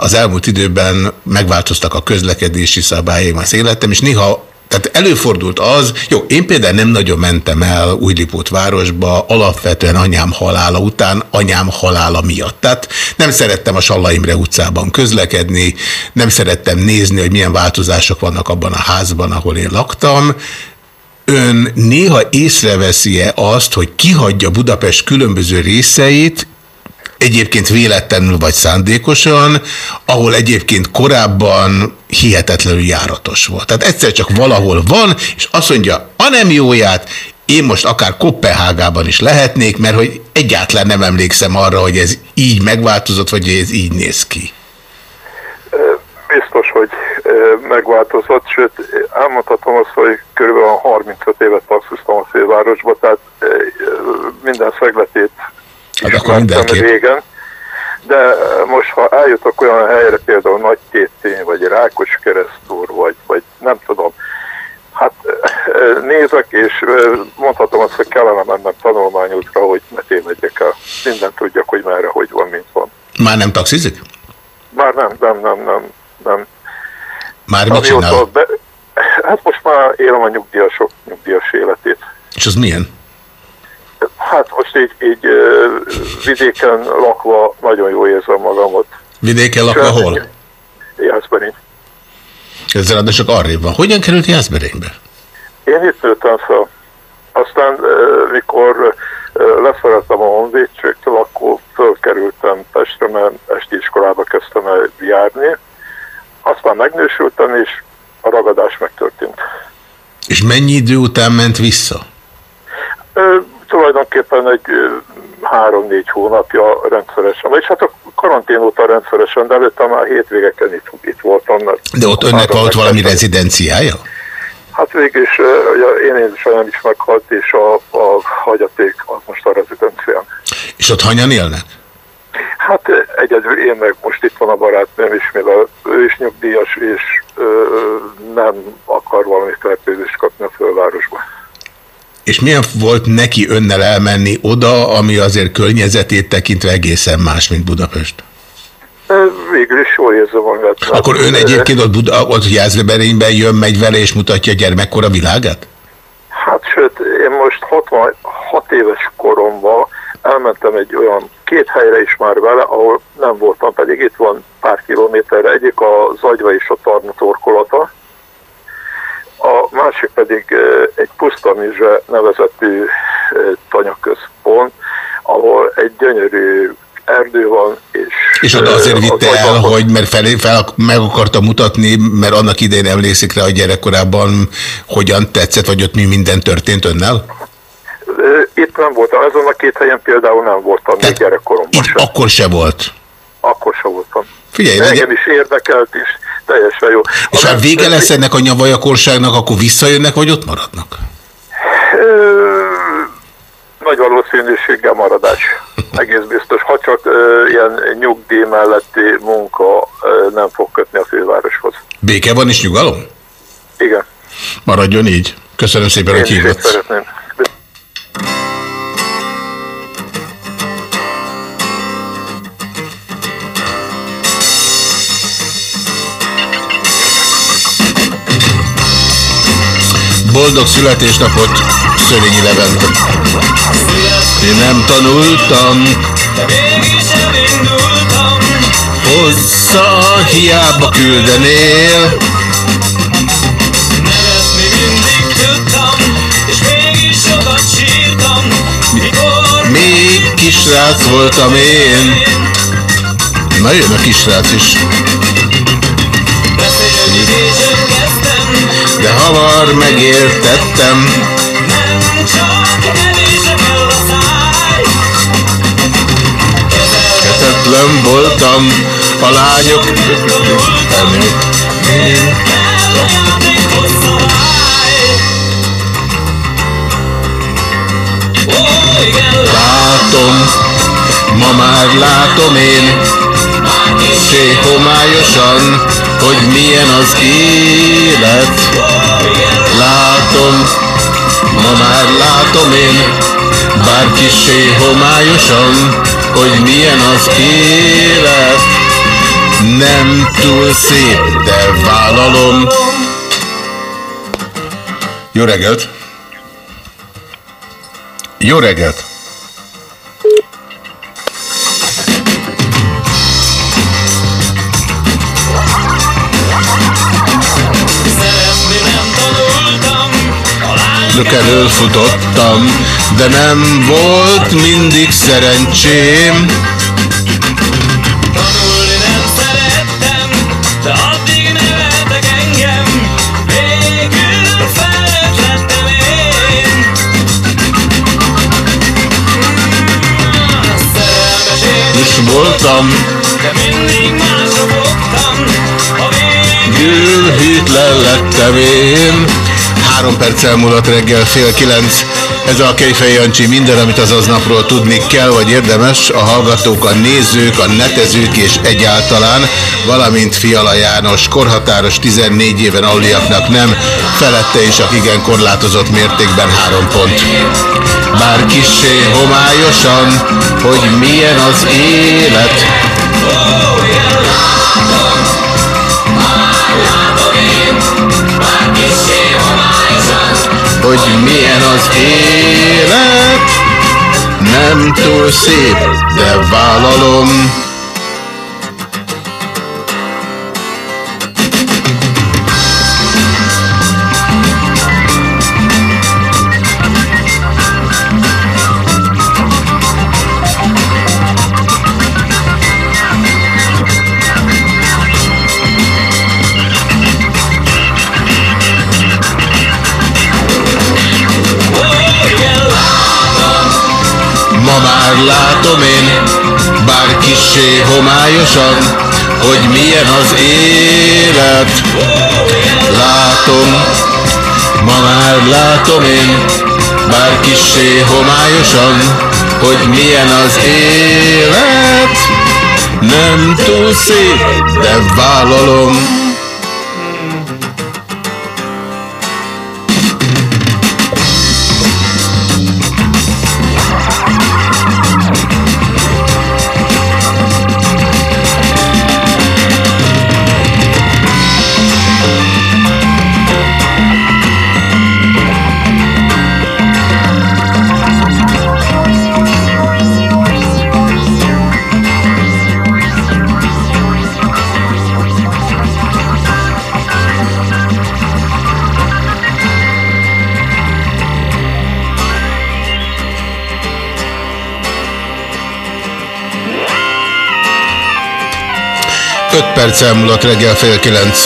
az elmúlt időben megváltoztak a közlekedési szabályaim az életem, és néha tehát előfordult az, jó, én például nem nagyon mentem el Újlipót városba, alapvetően anyám halála után, anyám halála miatt. Tehát nem szerettem a Salla Imre utcában közlekedni, nem szerettem nézni, hogy milyen változások vannak abban a házban, ahol én laktam. Ön néha észreveszi-e azt, hogy kihagyja Budapest különböző részeit, egyébként véletlenül vagy szándékosan, ahol egyébként korábban hihetetlenül járatos volt. Tehát egyszer csak valahol van, és azt mondja, a nem jóját, én most akár Kopenhágában is lehetnék, mert hogy egyáltalán nem emlékszem arra, hogy ez így megváltozott, vagy ez így néz ki. Biztos, hogy megváltozott, sőt, elmondhatom azt, hogy körülbelül 35 évet taxiztam a fővárosba, tehát minden szegletét Hát akkor mindenképp. régen. De ö, most, ha eljutok olyan helyre, például Nagy Tétény, vagy Rákos keresztúr, vagy, vagy nem tudom, hát ö, nézek, és ö, mondhatom azt, hogy kellene mennem tanulmányútra, hogy ne tévedjek el. Minden tudjak, hogy merre, hogy van, mint van. Már nem taxizik? Már nem, nem, nem, nem, nem. Már mit csinál? Be, hát most már élem a nyugdíjasok nyugdíjas életét. És az milyen? Hát most így, így vidéken lakva nagyon jól érzem magamot. Vidéken lakva Sőt, hol? Jászberény. Ez ráadásul arrébb van. Hogyan került Jászberénybe? Én itt nőttem fel. Aztán mikor leszerettem a honvédségtől, akkor fölkerültem Pestre, mert esti iskolába kezdtem el járni. Aztán megnősültem, és a ragadás megtörtént. És mennyi idő után ment vissza? Tulajdonképpen egy három-négy hónapja rendszeresen, és hát a karantén óta rendszeresen, de előtte már hétvégeken itt, itt voltam. De ott önnek volt valami rezidenciája? Hát végül is ugye én édesanyám is meghalt, és a, a hagyaték az most a rezidencián. És ott hanyan élnek? Hát egyedül én meg most itt van a barátnőm is, mivel ő is nyugdíjas, és ö, nem akar valami fertőzést kapni a fővárosba. És milyen volt neki önnel elmenni oda, ami azért környezetét tekintve egészen más, mint Budapest? Végül is jól érzem magát. Akkor ön egyébként ott, Buda, ott Jászberényben jön, megy vele és mutatja a gyermekkora világát? Hát sőt, én most 66 éves koromban elmentem egy olyan két helyre is már vele, ahol nem voltam, pedig itt van pár kilométerre. Egyik a Zagyva és a Tarna torkolata, a másik pedig egy Pusztamizse nevezetű tanyaközpont, ahol egy gyönyörű erdő van, és... És oda azért vitte az el, hogy mert felé, fel, meg akarta mutatni, mert annak idején emlékszik rá, hogy gyerekkorában hogyan tetszett, vagy ott mi minden történt önnel? Itt nem voltam, ezen a két helyen például nem voltam még gyerekkoromban sem. Akkor se volt. Akkor sem voltam. Figyelj, legyen- engem is érdekelt is, teljesen jó. És ha vége lesz ennek a nyavajakorságnak, akkor visszajönnek, vagy ott maradnak? Nagy valószínűséggel maradás. Egész biztos. Ha csak ö, ilyen nyugdíj melletti munka ö, nem fog kötni a fővároshoz. Béke van és nyugalom? Igen. Maradjon így. Köszönöm szépen, Én hogy hívott. szeretném. Boldog születésnapot, Szörényi Levente. Én nem tanultam, De mégis elindultam hozzá hiába küldenél. És mégis sokat Mikor Még kisrác voltam én. Na jön a kisrác is. beszélni De hamar megértettem, Nem csak evése kell a száj voltam, a lányok. Kell a Ó, igen, Látom, ma már látom én, Sé homályosan, hogy milyen az élet. Látom, ma már látom én, bár kissé homályosan, hogy milyen az élet. Nem túl szép, de vállalom. Jó reggelt! Jó reggelt! Lök elől futottam, de nem volt mindig szerencsém. Tanulni nem szerettem De addig neveltek engem Végül felnőtt lettem én Szerelmes én is voltam, De mindig másra fogtam A végül Gül hűtlen lettem én. Három perc elmúlott reggel fél kilenc. Ez a Kejfej Jancsi minden, amit az aznapról tudni kell, vagy érdemes. A hallgatók, a nézők, a netezők és egyáltalán, valamint Fiala János korhatáros 14 éven aluliaknak nem, felette is, akik igen korlátozott mértékben három pont. Bár kissé homályosan, hogy milyen az élet, hogy milyen az élet. Nem túl szép, de vállalom. Már látom én, bár kissé homályosan, hogy milyen az élet. Látom, ma már látom én, bár kissé homályosan, hogy milyen az élet. Nem túl szép, de vállalom. Perc elmúlott reggel fél kilenc.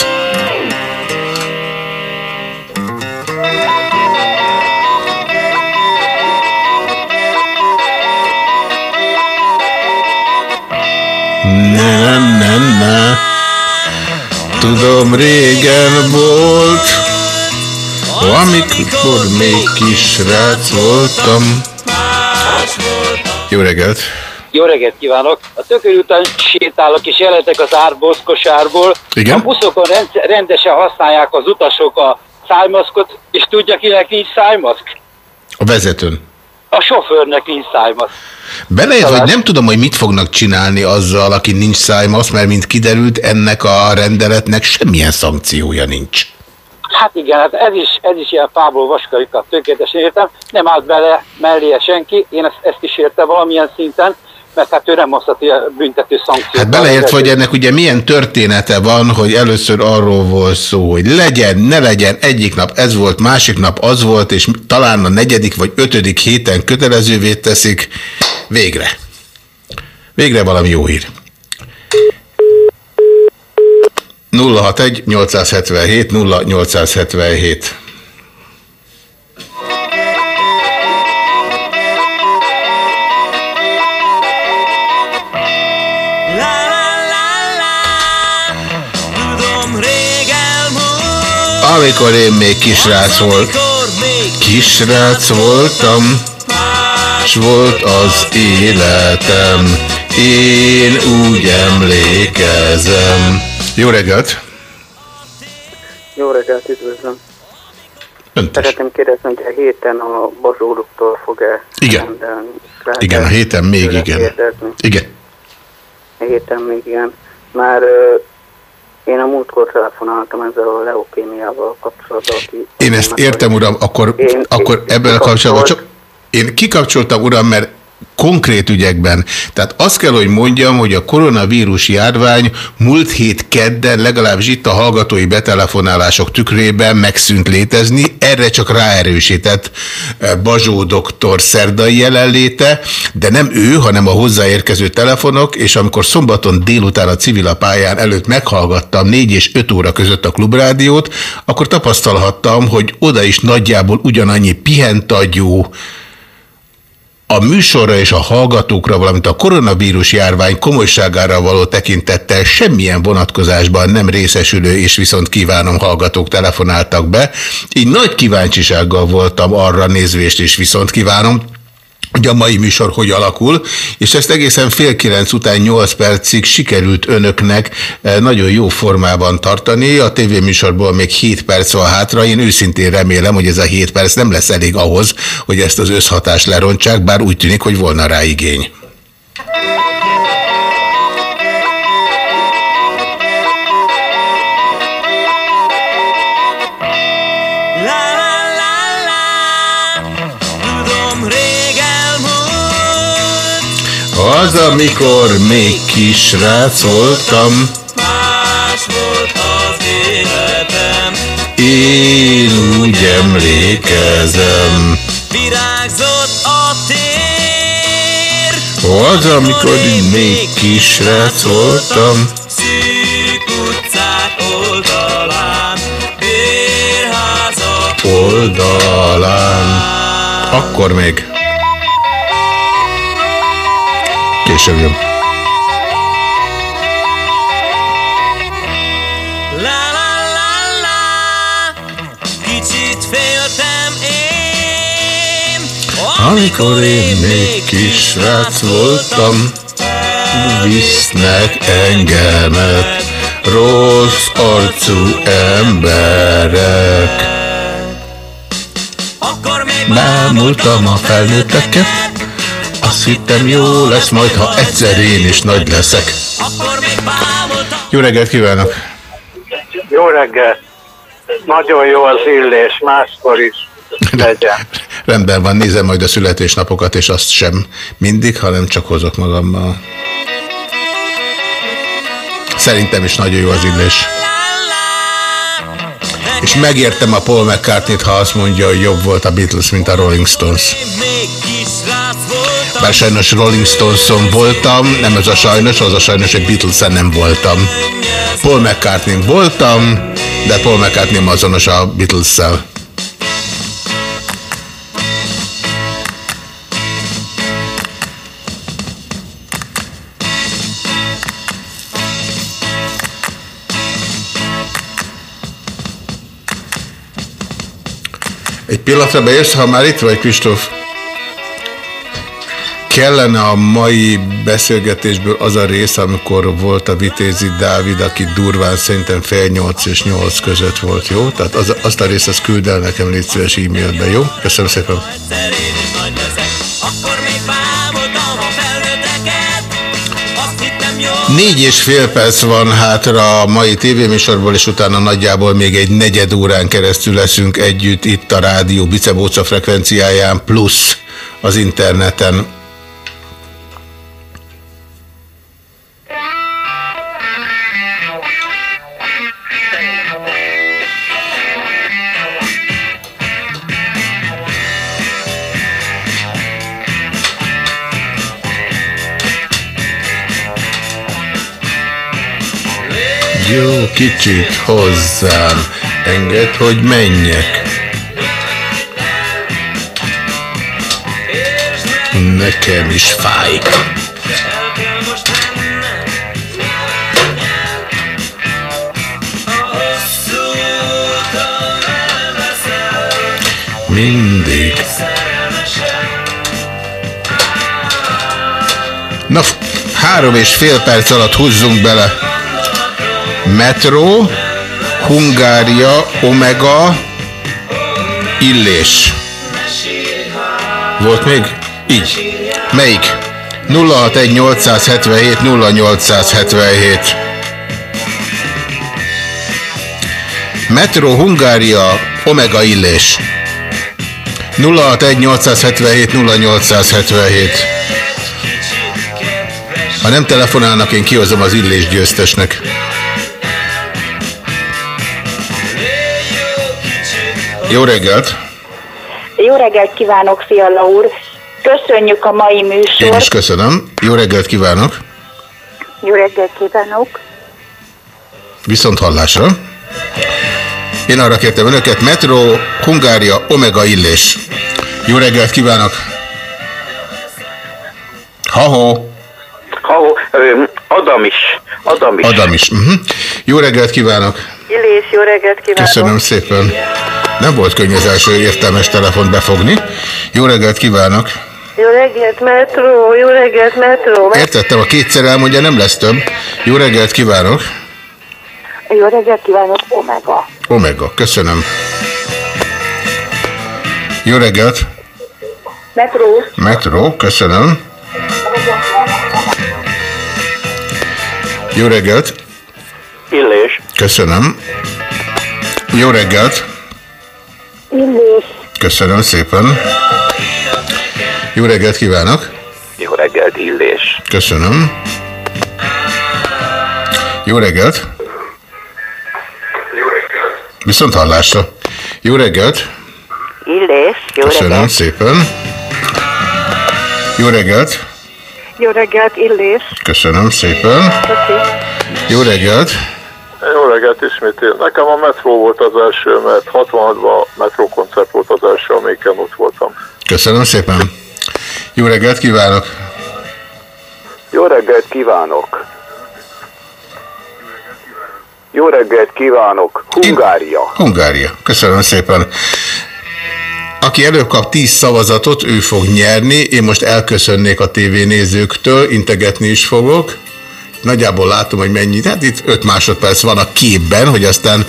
Ne, ne, ne, ne. Tudom, régen volt, amikor még kisrác voltam. Jó reggelt! Jó reggelt kívánok! A tököl után sétálok és jeletek az árboszkosárból. Igen? A buszokon rend- rendesen használják az utasok a szájmaszkot, és tudja kinek nincs szájmaszk? A vezetőn. A sofőrnek nincs szájmaszk. Beleért, hogy nem tudom, hogy mit fognak csinálni azzal, aki nincs szájmasz, mert mint kiderült, ennek a rendeletnek semmilyen szankciója nincs. Hát igen, hát ez is, ez is ilyen Páblo Vaskarikat tökéletesen értem. Nem állt bele melléje senki, én ezt, ezt is értem valamilyen szinten, mert hát ő nem hozhatja a büntető szankciót. Hát beleért, hogy ennek ugye milyen története van, hogy először arról volt szó, hogy legyen, ne legyen, egyik nap ez volt, másik nap az volt, és talán a negyedik vagy ötödik héten kötelezővé teszik. Végre. Végre valami jó hír. 061 877 0877 Amikor én még kisrác volt, kisrác voltam, s volt az életem, én úgy emlékezem. Jó reggelt! Jó reggelt, üdvözlöm. Szeretném kérdezni, hogy a héten a bazsóruktól fog-e Igen. Igen, a héten még igen. kérdezni. Igen. A héten még igen. Már én a múltkor telefonáltam ezzel a leukémiával kapcsolatban. Én ezt értem, uram, akkor, Én- akkor ebből kapcsolatban csak én kikapcsoltam, uram, mert konkrét ügyekben. Tehát azt kell, hogy mondjam, hogy a koronavírus járvány múlt hét kedden legalábbis itt a hallgatói betelefonálások tükrében megszűnt létezni. Erre csak ráerősített eh, Bazsó doktor szerdai jelenléte, de nem ő, hanem a hozzáérkező telefonok, és amikor szombaton délután a civil pályán előtt meghallgattam 4 és 5 óra között a klubrádiót, akkor tapasztalhattam, hogy oda is nagyjából ugyanannyi pihentagyú, a műsorra és a hallgatókra, valamint a koronavírus járvány komolyságára való tekintettel semmilyen vonatkozásban nem részesülő, és viszont kívánom hallgatók telefonáltak be. Így nagy kíváncsisággal voltam arra nézvést, és viszont kívánom, hogy a mai műsor hogy alakul, és ezt egészen fél kilenc után 8 percig sikerült önöknek eh, nagyon jó formában tartani. A tévéműsorból még 7 perc van hátra. Én őszintén remélem, hogy ez a 7 perc nem lesz elég ahhoz, hogy ezt az összhatást lerontsák, bár úgy tűnik, hogy volna rá igény. Az, amikor még kisrác voltam, Más volt az életem én úgy emlékezem. Virágzott a tér Az, amikor még kisrác voltam, Szűk utcák oldalán Bérházak oldalán. Akkor még. Később jön. La la la la Kicsit féltem én Amikor én még kisrác voltam, visznek engemet rossz arcú emberek. Bámultam a felnőtteket, hittem jó lesz majd, ha egyszer én is nagy leszek. Jó reggelt kívánok! Jó reggel! Nagyon jó az illés, máskor is legyen. Rendben van, nézem majd a születésnapokat, és azt sem mindig, hanem csak hozok magammal. Szerintem is nagyon jó az illés. És megértem a Paul mccartney ha azt mondja, hogy jobb volt a Beatles, mint a Rolling Stones. Bár sajnos Rolling Stones-on voltam, nem ez a sajnos, az a sajnos, hogy Beatles-en nem voltam. Paul mccartney voltam, de Paul McCartney azonos a Beatles-szel. Egy pillanatra beérsz, ha már itt vagy, Kristóf? Kellene a mai beszélgetésből az a rész, amikor volt a Vitézi Dávid, aki durván szerintem fél nyolc és nyolc között volt, jó? Tehát az, azt a részt azt küld el nekem, légy szíves e-mailbe, jó? Köszönöm szépen. Négy és fél perc van hátra a mai tévéműsorból, és utána nagyjából még egy negyed órán keresztül leszünk együtt itt a rádió Bicebóca frekvenciáján, plusz az interneten. Kicsit hozzám, engedd, hogy menjek. Nekem is fáj. Mindig. Na, három és fél perc alatt húzzunk bele. Metro, Hungária, Omega, Illés. Volt még? Így. Melyik? 061 877 0877. Metro, Hungária, Omega Illés. 061 877 0877. Ha nem telefonálnak, én kihozom az illés győztesnek. Jó reggelt! Jó reggelt kívánok, Fiala úr! Köszönjük a mai Én műsort. is köszönöm. Jó reggelt kívánok! Jó reggelt kívánok! Viszont hallásra. Én arra kértem önöket, Metro, Hungária, Omega Illés. Jó reggelt kívánok! Ha-ho! Ha, Adam is. Adam is. Adam is. Uh-huh. Jó reggelt kívánok! Illés, jó reggelt kívánok! Köszönöm szépen. Nem volt könnyű az első értelmes telefont befogni. Jó reggelt kívánok! Jó reggelt, metró! Jó reggelt, metró! Értettem, a kétszer elmondja, nem lesz több. Jó reggelt kívánok! Jó reggelt kívánok, Omega! Omega, köszönöm. Jó reggelt! Metró! Metro, köszönöm. Jó reggelt! Illés. Köszönöm. Jó reggelt! Illés! Köszönöm szépen. Jó reggelt kívánok! Jó reggelt, Illés. Köszönöm. Jó reggelt! Viszont hallásra. Jó reggelt! Illés, jó Köszönöm reggelt! szépen. Jó reggelt! Jó reggelt, Illés! Köszönöm szépen. Köszi! Jó reggelt! Jó reggelt ismét én. Nekem a metró volt az első, mert 66-ban metró koncert volt az első, amelyiken ott voltam. Köszönöm szépen. Jó reggelt kívánok! Jó reggelt kívánok. Jó reggelt kívánok. Hungária. Hungária. Köszönöm szépen. Aki előbb kap 10 szavazatot, ő fog nyerni. Én most elköszönnék a tévénézőktől, integetni is fogok. Nagyjából látom, hogy mennyi, tehát itt 5 másodperc van a képben, hogy aztán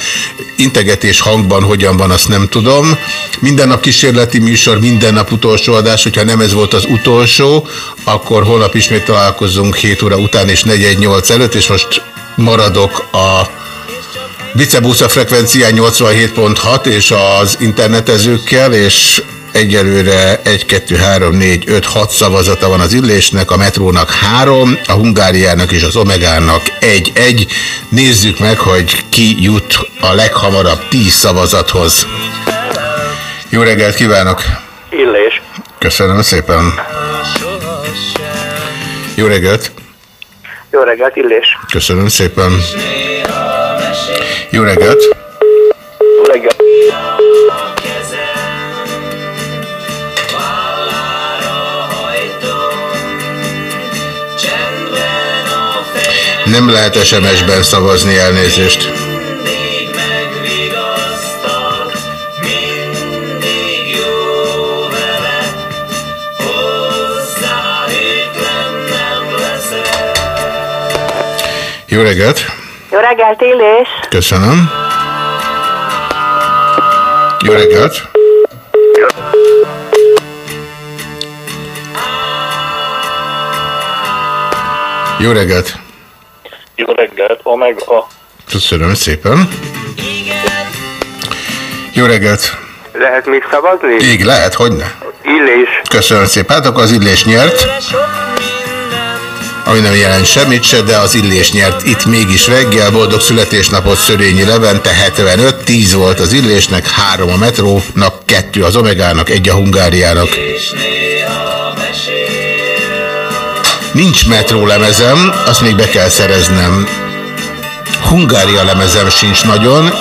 integetés hangban hogyan van, azt nem tudom. Minden nap kísérleti műsor, minden nap utolsó adás, hogyha nem ez volt az utolsó, akkor holnap ismét találkozunk 7 óra után és 418 előtt, és most maradok a Bicebusza frekvencián 87.6 és az internetezőkkel, és egyelőre 1, 2, 3, 4, 5, 6 szavazata van az illésnek, a metrónak 3, a Hungáriának és az Omegának 1, 1. Nézzük meg, hogy ki jut a leghamarabb 10 szavazathoz. Jó reggelt kívánok! Illés. Köszönöm szépen! Jó reggelt! Jó reggelt, Illés. Köszönöm szépen! Jó reggelt! Nem lehet SMS-ben szavazni elnézést. Jó reggelt! Jó reggelt, Illés! Köszönöm. Jó reggelt! Jó reggelt! Jó reggelt, Omega. Köszönöm szépen. Jó reggelt. Lehet még szavazni? Így lehet, hogyne. Illés. Köszönöm szépen. Hát akkor az illés nyert. Ami nem jelent semmit se, de az illés nyert itt mégis reggel. Boldog születésnapot Szörényi Levente, 75, 10 volt az illésnek, 3 a metrónak, 2 az Omegának, 1 a Hungáriának. Nincs metró lemezem, azt még be kell szereznem. Hungária lemezem sincs nagyon,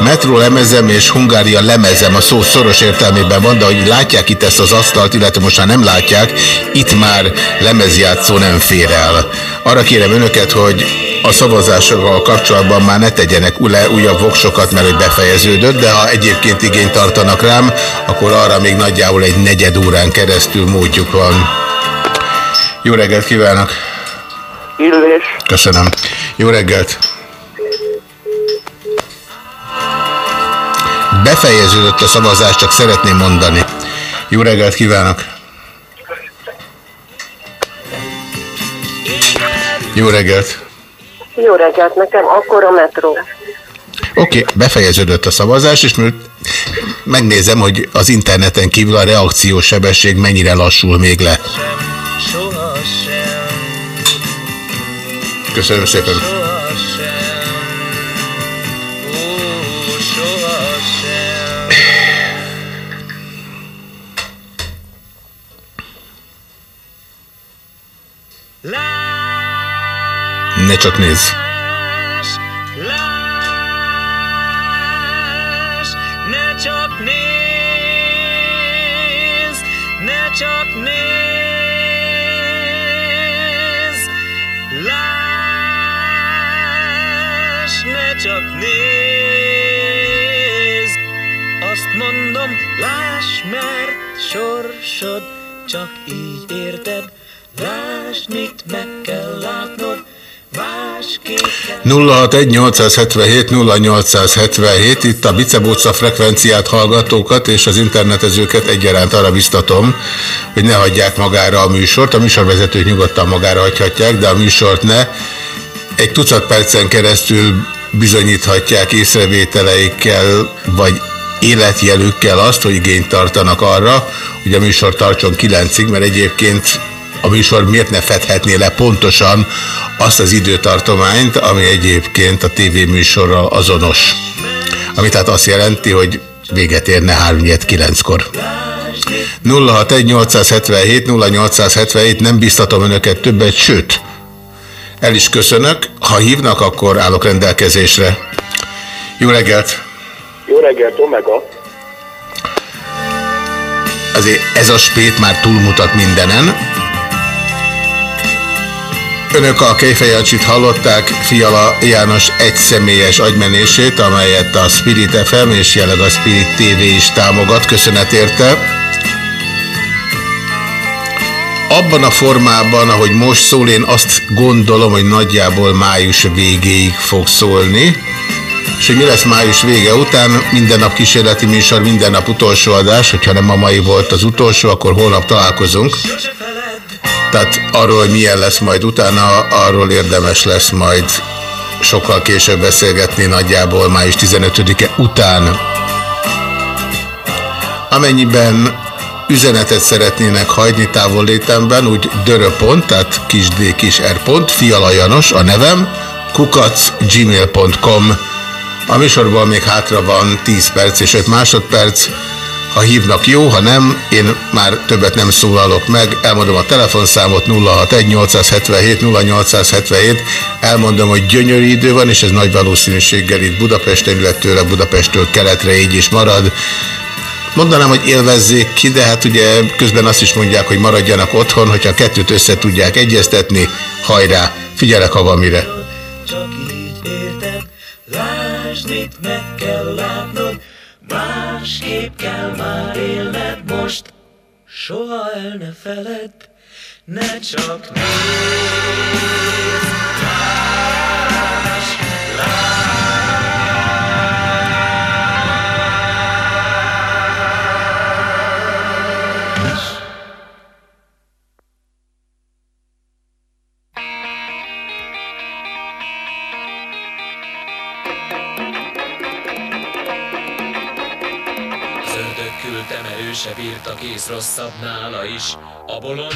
metró lemezem és Hungária lemezem a szó szoros értelmében van, de hogy látják itt ezt az asztalt, illetve most már nem látják, itt már lemezjátszó nem fér el. Arra kérem önöket, hogy a szavazásokkal kapcsolatban már ne tegyenek le újabb voksokat, mert hogy befejeződött, de ha egyébként igényt tartanak rám, akkor arra még nagyjából egy negyed órán keresztül módjuk van. Jó reggelt kívánok! Illés. Köszönöm. Jó reggelt! Befejeződött a szavazás, csak szeretném mondani. Jó reggelt kívánok! Jó reggelt! Jó reggelt, nekem akkor a metró. Oké, okay, befejeződött a szavazás, és most megnézem, hogy az interneten kívül a reakciósebesség mennyire lassul még le. Köszönöm szépen. Ne csak nézz. Csak nézz. Azt mondom, láss, mert sorsod csak így érted, láss, mit meg kell látnod, másképp kell 061-877-0877, itt a Bicebóca frekvenciát hallgatókat és az internetezőket egyaránt arra biztatom, hogy ne hagyják magára a műsort. A műsorvezetők nyugodtan magára hagyhatják, de a műsort ne. Egy tucat percen keresztül bizonyíthatják észrevételeikkel, vagy életjelükkel azt, hogy igényt tartanak arra, hogy a műsor tartson kilencig, mert egyébként a műsor miért ne fedhetné le pontosan azt az időtartományt, ami egyébként a tévéműsorral azonos. Ami tehát azt jelenti, hogy véget érne 3-9-kor. 061-877-0877, nem biztatom önöket többet, sőt, el is köszönök. Ha hívnak, akkor állok rendelkezésre. Jó reggelt! Jó reggelt, Omega. Azért ez a spét már túlmutat mindenen. Önök a Kejfejancsit hallották, Fiala János egyszemélyes agymenését, amelyet a Spirit FM és jelenleg a Spirit TV is támogat. Köszönet érte. Abban a formában, ahogy most szól, én azt gondolom, hogy nagyjából május végéig fog szólni. És hogy mi lesz május vége után, minden nap kísérleti műsor, minden nap utolsó adás, hogyha nem a mai volt az utolsó, akkor holnap találkozunk. Tehát arról, hogy milyen lesz majd utána, arról érdemes lesz majd sokkal később beszélgetni, nagyjából május 15-e után. Amennyiben üzenetet szeretnének hagyni távollétemben, úgy döröpont, tehát kisd kis r pont, a nevem, kukac gmail.com. A műsorban még hátra van 10 perc és 5 másodperc. Ha hívnak jó, ha nem, én már többet nem szólalok meg. Elmondom a telefonszámot 061-877-0877. Elmondom, hogy gyönyörű idő van, és ez nagy valószínűséggel itt Budapesten, illetőleg Budapesttől keletre így is marad. Mondanám, hogy élvezzék ki, de hát ugye közben azt is mondják, hogy maradjanak otthon, hogyha a kettőt össze tudják egyeztetni, hajrá, figyelek, ha van mire. Csak így érted, lásd, mit meg kell látnod, másképp kell már élned most. Soha el ne feled, ne csak nézd, láss, erősebb írt a kész rosszabb nála is. A bolond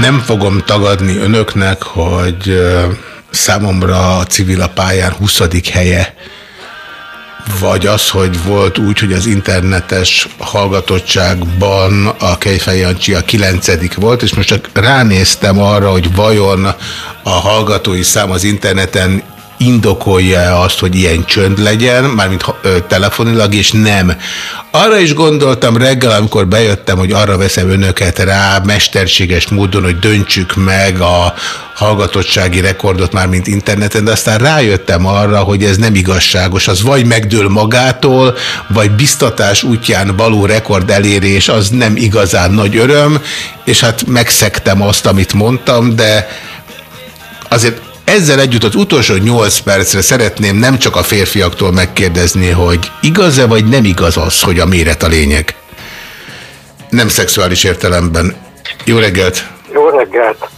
Nem fogom tagadni önöknek, hogy számomra a civil a pályán 20. helye vagy az, hogy volt úgy, hogy az internetes hallgatottságban a Kejfej a kilencedik volt, és most csak ránéztem arra, hogy vajon a hallgatói szám az interneten indokolja-e azt, hogy ilyen csönd legyen, mármint telefonilag, és nem. Arra is gondoltam reggel, amikor bejöttem, hogy arra veszem önöket rá, mesterséges módon, hogy döntsük meg a hallgatottsági rekordot már, mint interneten, de aztán rájöttem arra, hogy ez nem igazságos. Az vagy megdől magától, vagy biztatás útján való rekord elérés, az nem igazán nagy öröm, és hát megszektem azt, amit mondtam, de azért ezzel együtt az utolsó 8 percre szeretném nem csak a férfiaktól megkérdezni, hogy igaz-e vagy nem igaz az, hogy a méret a lényeg? Nem szexuális értelemben. Jó reggelt! Jó reggelt!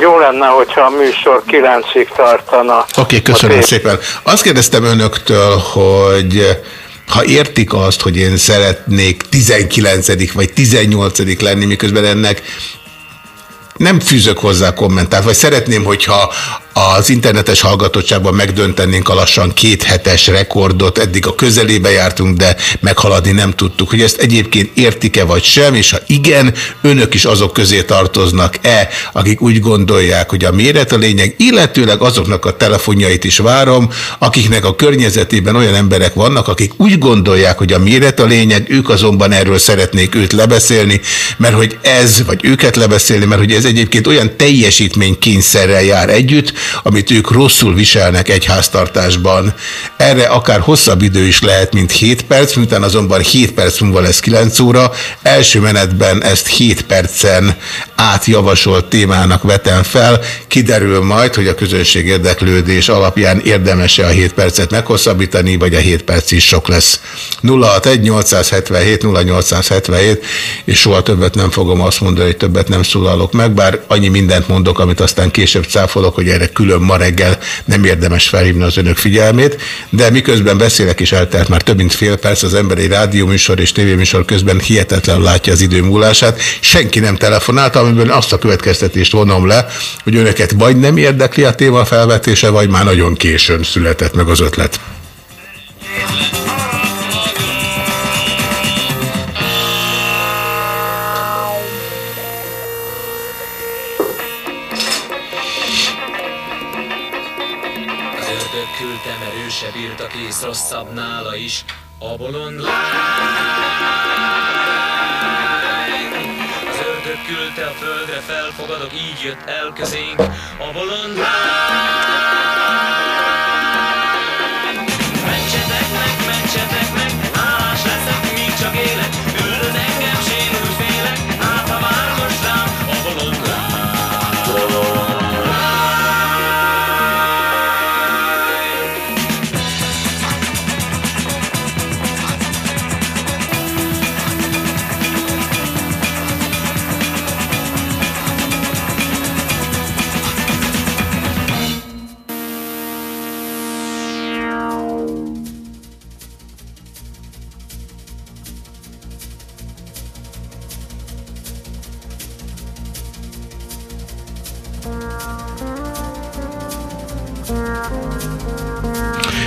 Jó lenne, hogyha a műsor kilencig tartana. Oké, okay, köszönöm szépen. Azt kérdeztem önöktől, hogy ha értik azt, hogy én szeretnék 19. vagy 18. lenni, miközben ennek nem fűzök hozzá kommentárt, vagy szeretném, hogyha az internetes hallgatottságban megdöntenénk a lassan két hetes rekordot, eddig a közelébe jártunk, de meghaladni nem tudtuk, hogy ezt egyébként értik-e vagy sem, és ha igen, önök is azok közé tartoznak-e, akik úgy gondolják, hogy a méret a lényeg, illetőleg azoknak a telefonjait is várom, akiknek a környezetében olyan emberek vannak, akik úgy gondolják, hogy a méret a lényeg, ők azonban erről szeretnék őt lebeszélni, mert hogy ez, vagy őket lebeszélni, mert hogy ez egyébként olyan teljesítménykényszerrel jár együtt, amit ők rosszul viselnek egy háztartásban. Erre akár hosszabb idő is lehet, mint 7 perc, miután azonban 7 perc múlva lesz 9 óra. Első menetben ezt 7 percen átjavasolt témának vetem fel. Kiderül majd, hogy a közönség érdeklődés alapján érdemes-e a 7 percet meghosszabbítani, vagy a 7 perc is sok lesz. 061 877 0877 és soha többet nem fogom azt mondani, hogy többet nem szólalok meg, bár annyi mindent mondok, amit aztán később cáfolok, hogy erre külön ma reggel nem érdemes felhívni az önök figyelmét, de miközben beszélek is eltelt már több mint fél perc az ember egy rádióműsor és tévéműsor közben hihetetlen látja az idő múlását. Senki nem telefonált, amiből azt a következtetést vonom le, hogy önöket vagy nem érdekli a téma felvetése, vagy már nagyon későn született meg az ötlet. Erősebb írt a kész rosszabb nála is. A bolond lány. Az ördög küldte a földre, felfogadok, így jött el közénk. A bolond lány.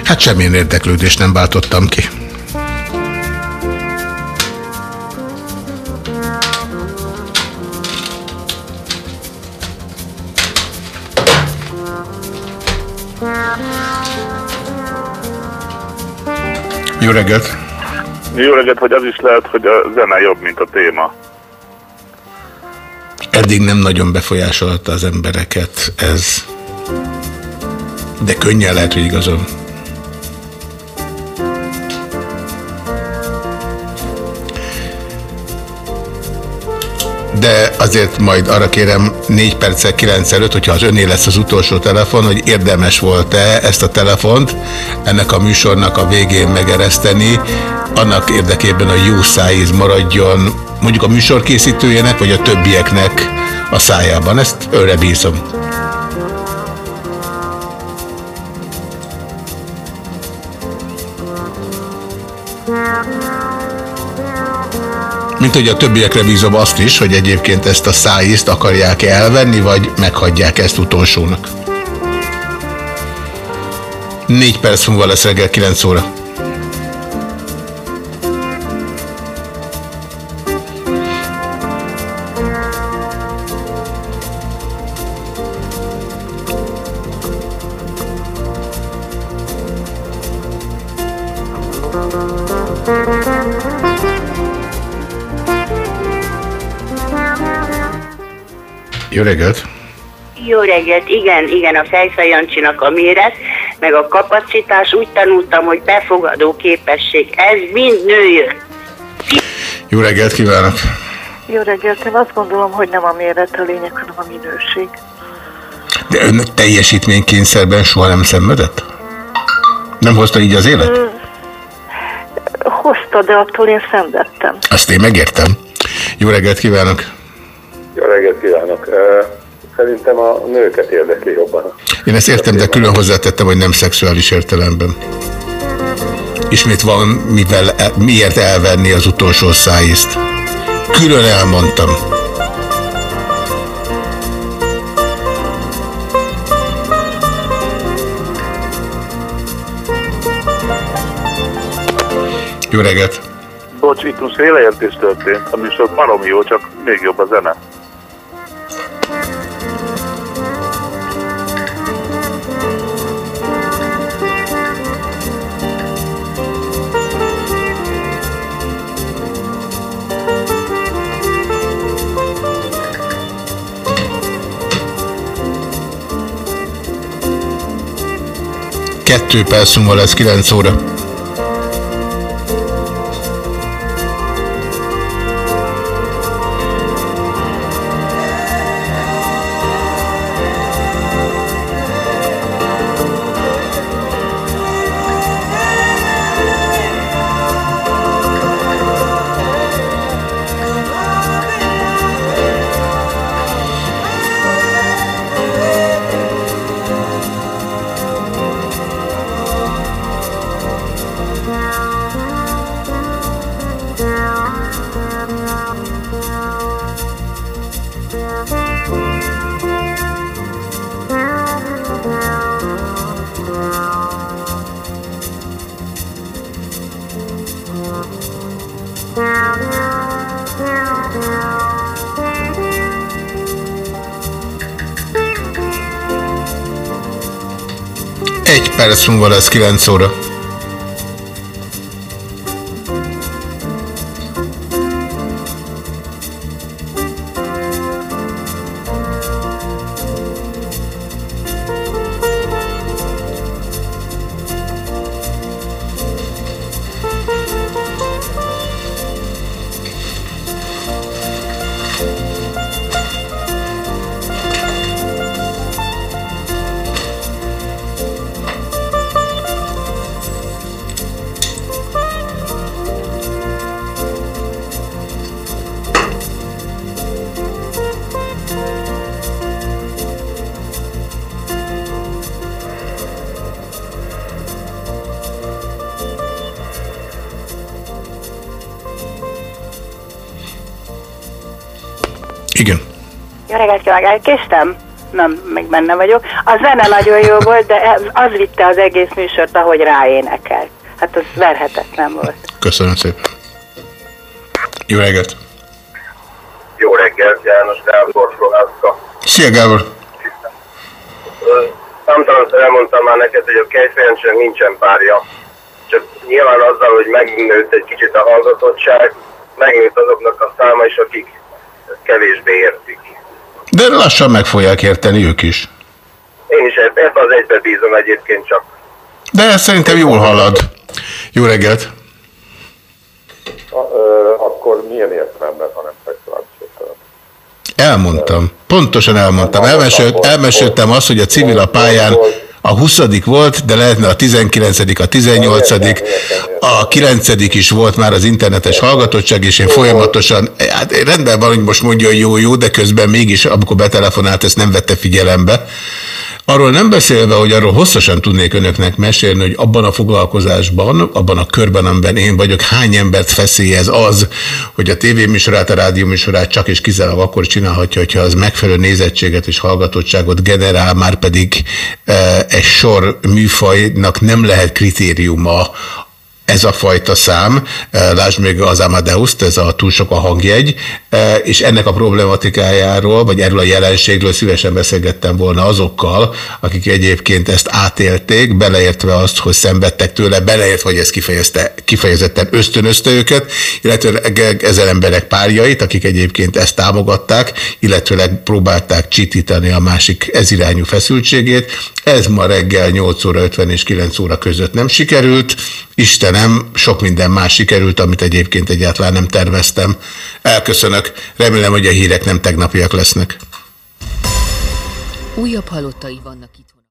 Hát semmilyen érdeklődést nem váltottam ki. Jó reggelt! Jó reggelt, hogy az is lehet, hogy a zene jobb, mint a téma. Eddig nem nagyon befolyásolta az embereket ez. De könnyen lehet, hogy igazon. De azért majd arra kérem 4 perccel 9 előtt, hogyha az öné lesz az utolsó telefon, hogy érdemes volt-e ezt a telefont ennek a műsornak a végén megereszteni, annak érdekében a jó szájíz maradjon mondjuk a műsor készítőjének, vagy a többieknek a szájában. Ezt őre bízom. Mint hogy a többiekre bízom azt is, hogy egyébként ezt a szájízt akarják -e elvenni, vagy meghagyják ezt utolsónak. Négy perc múlva lesz reggel 9 óra. Jó reggelt! Jó reggelt, igen, igen, a Fejfej Jancsinak a méret, meg a kapacitás, úgy tanultam, hogy befogadó képesség, ez mind nőjön. Jó reggelt kívánok! Jó reggelt, én azt gondolom, hogy nem a méret a lényeg, hanem a minőség. De ön teljesítménykényszerben soha nem szenvedett? Nem hozta így az élet? Ö, hozta, de attól én szenvedtem. Azt én megértem. Jó reggelt kívánok! Ö, Szerintem a nőket érdekli jobban. Én ezt értem, de külön hozzátettem, hogy nem szexuális értelemben. Ismét van mivel, e- miért elvenni az utolsó szájízt. Külön elmondtam. Jó reggelt! Bocs, itt most félreértés történt. A műsor baromi jó, csak még jobb a zene. Kettő perc múlva lesz 9 óra. Perc múlva lesz 9 óra. Elkésztem? Nem, még benne vagyok. A zene nagyon jó volt, de ez- az vitte az egész műsort, ahogy ráénekelt. Hát az verhetetlen volt. Köszönöm szépen. Jó reggelt! Jó reggelt, János Gábor, Florászka. Szia Gábor! Számtalanszor elmondtam már neked, hogy a Kejfejancsinak nincsen párja. Csak nyilván azzal, hogy megnőtt egy kicsit a hallgatottság, megnőtt azoknak a száma is, akik kevésbé értik. De lassan meg fogják érteni ők is. Én is eb- ebbe az egybe bízom egyébként csak. De szerintem jól halad. Jó reggelt! akkor milyen értelemben, ha nem szexuális értelemben? Elmondtam. Pontosan elmondtam. Elmesélt, elmeséltem azt, hogy a civil a pályán a 20 volt, de lehetne a 19 a 18 a a kilencedik is volt már az internetes hallgatottság, és én folyamatosan, hát rendben van, hogy most mondja, hogy jó, jó, de közben mégis, amikor betelefonált, ezt nem vette figyelembe. Arról nem beszélve, hogy arról hosszasan tudnék önöknek mesélni, hogy abban a foglalkozásban, abban a körben, amiben én vagyok, hány embert feszélyez az, hogy a tévéműsorát, a rádióműsorát csak és kizárólag akkor csinálhatja, hogyha az megfelelő nézettséget és hallgatottságot generál, már pedig e, egy sor műfajnak nem lehet kritériuma ez a fajta szám, eh, lásd még az Amadeus-t, ez a túl sok a hangjegy, eh, és ennek a problematikájáról, vagy erről a jelenségről szívesen beszélgettem volna azokkal, akik egyébként ezt átélték, beleértve azt, hogy szenvedtek tőle, beleértve, hogy ez kifejezte, kifejezetten ösztönözte őket, illetve ezen emberek párjait, akik egyébként ezt támogatták, illetőleg próbálták csitítani a másik ezirányú feszültségét. Ez ma reggel 8 óra 50 és 9 óra között nem sikerült, Istenem, sok minden más sikerült, amit egyébként egyáltalán nem terveztem. Elköszönök. Remélem, hogy a hírek nem tegnapiak lesznek. Újabb halottai vannak itt.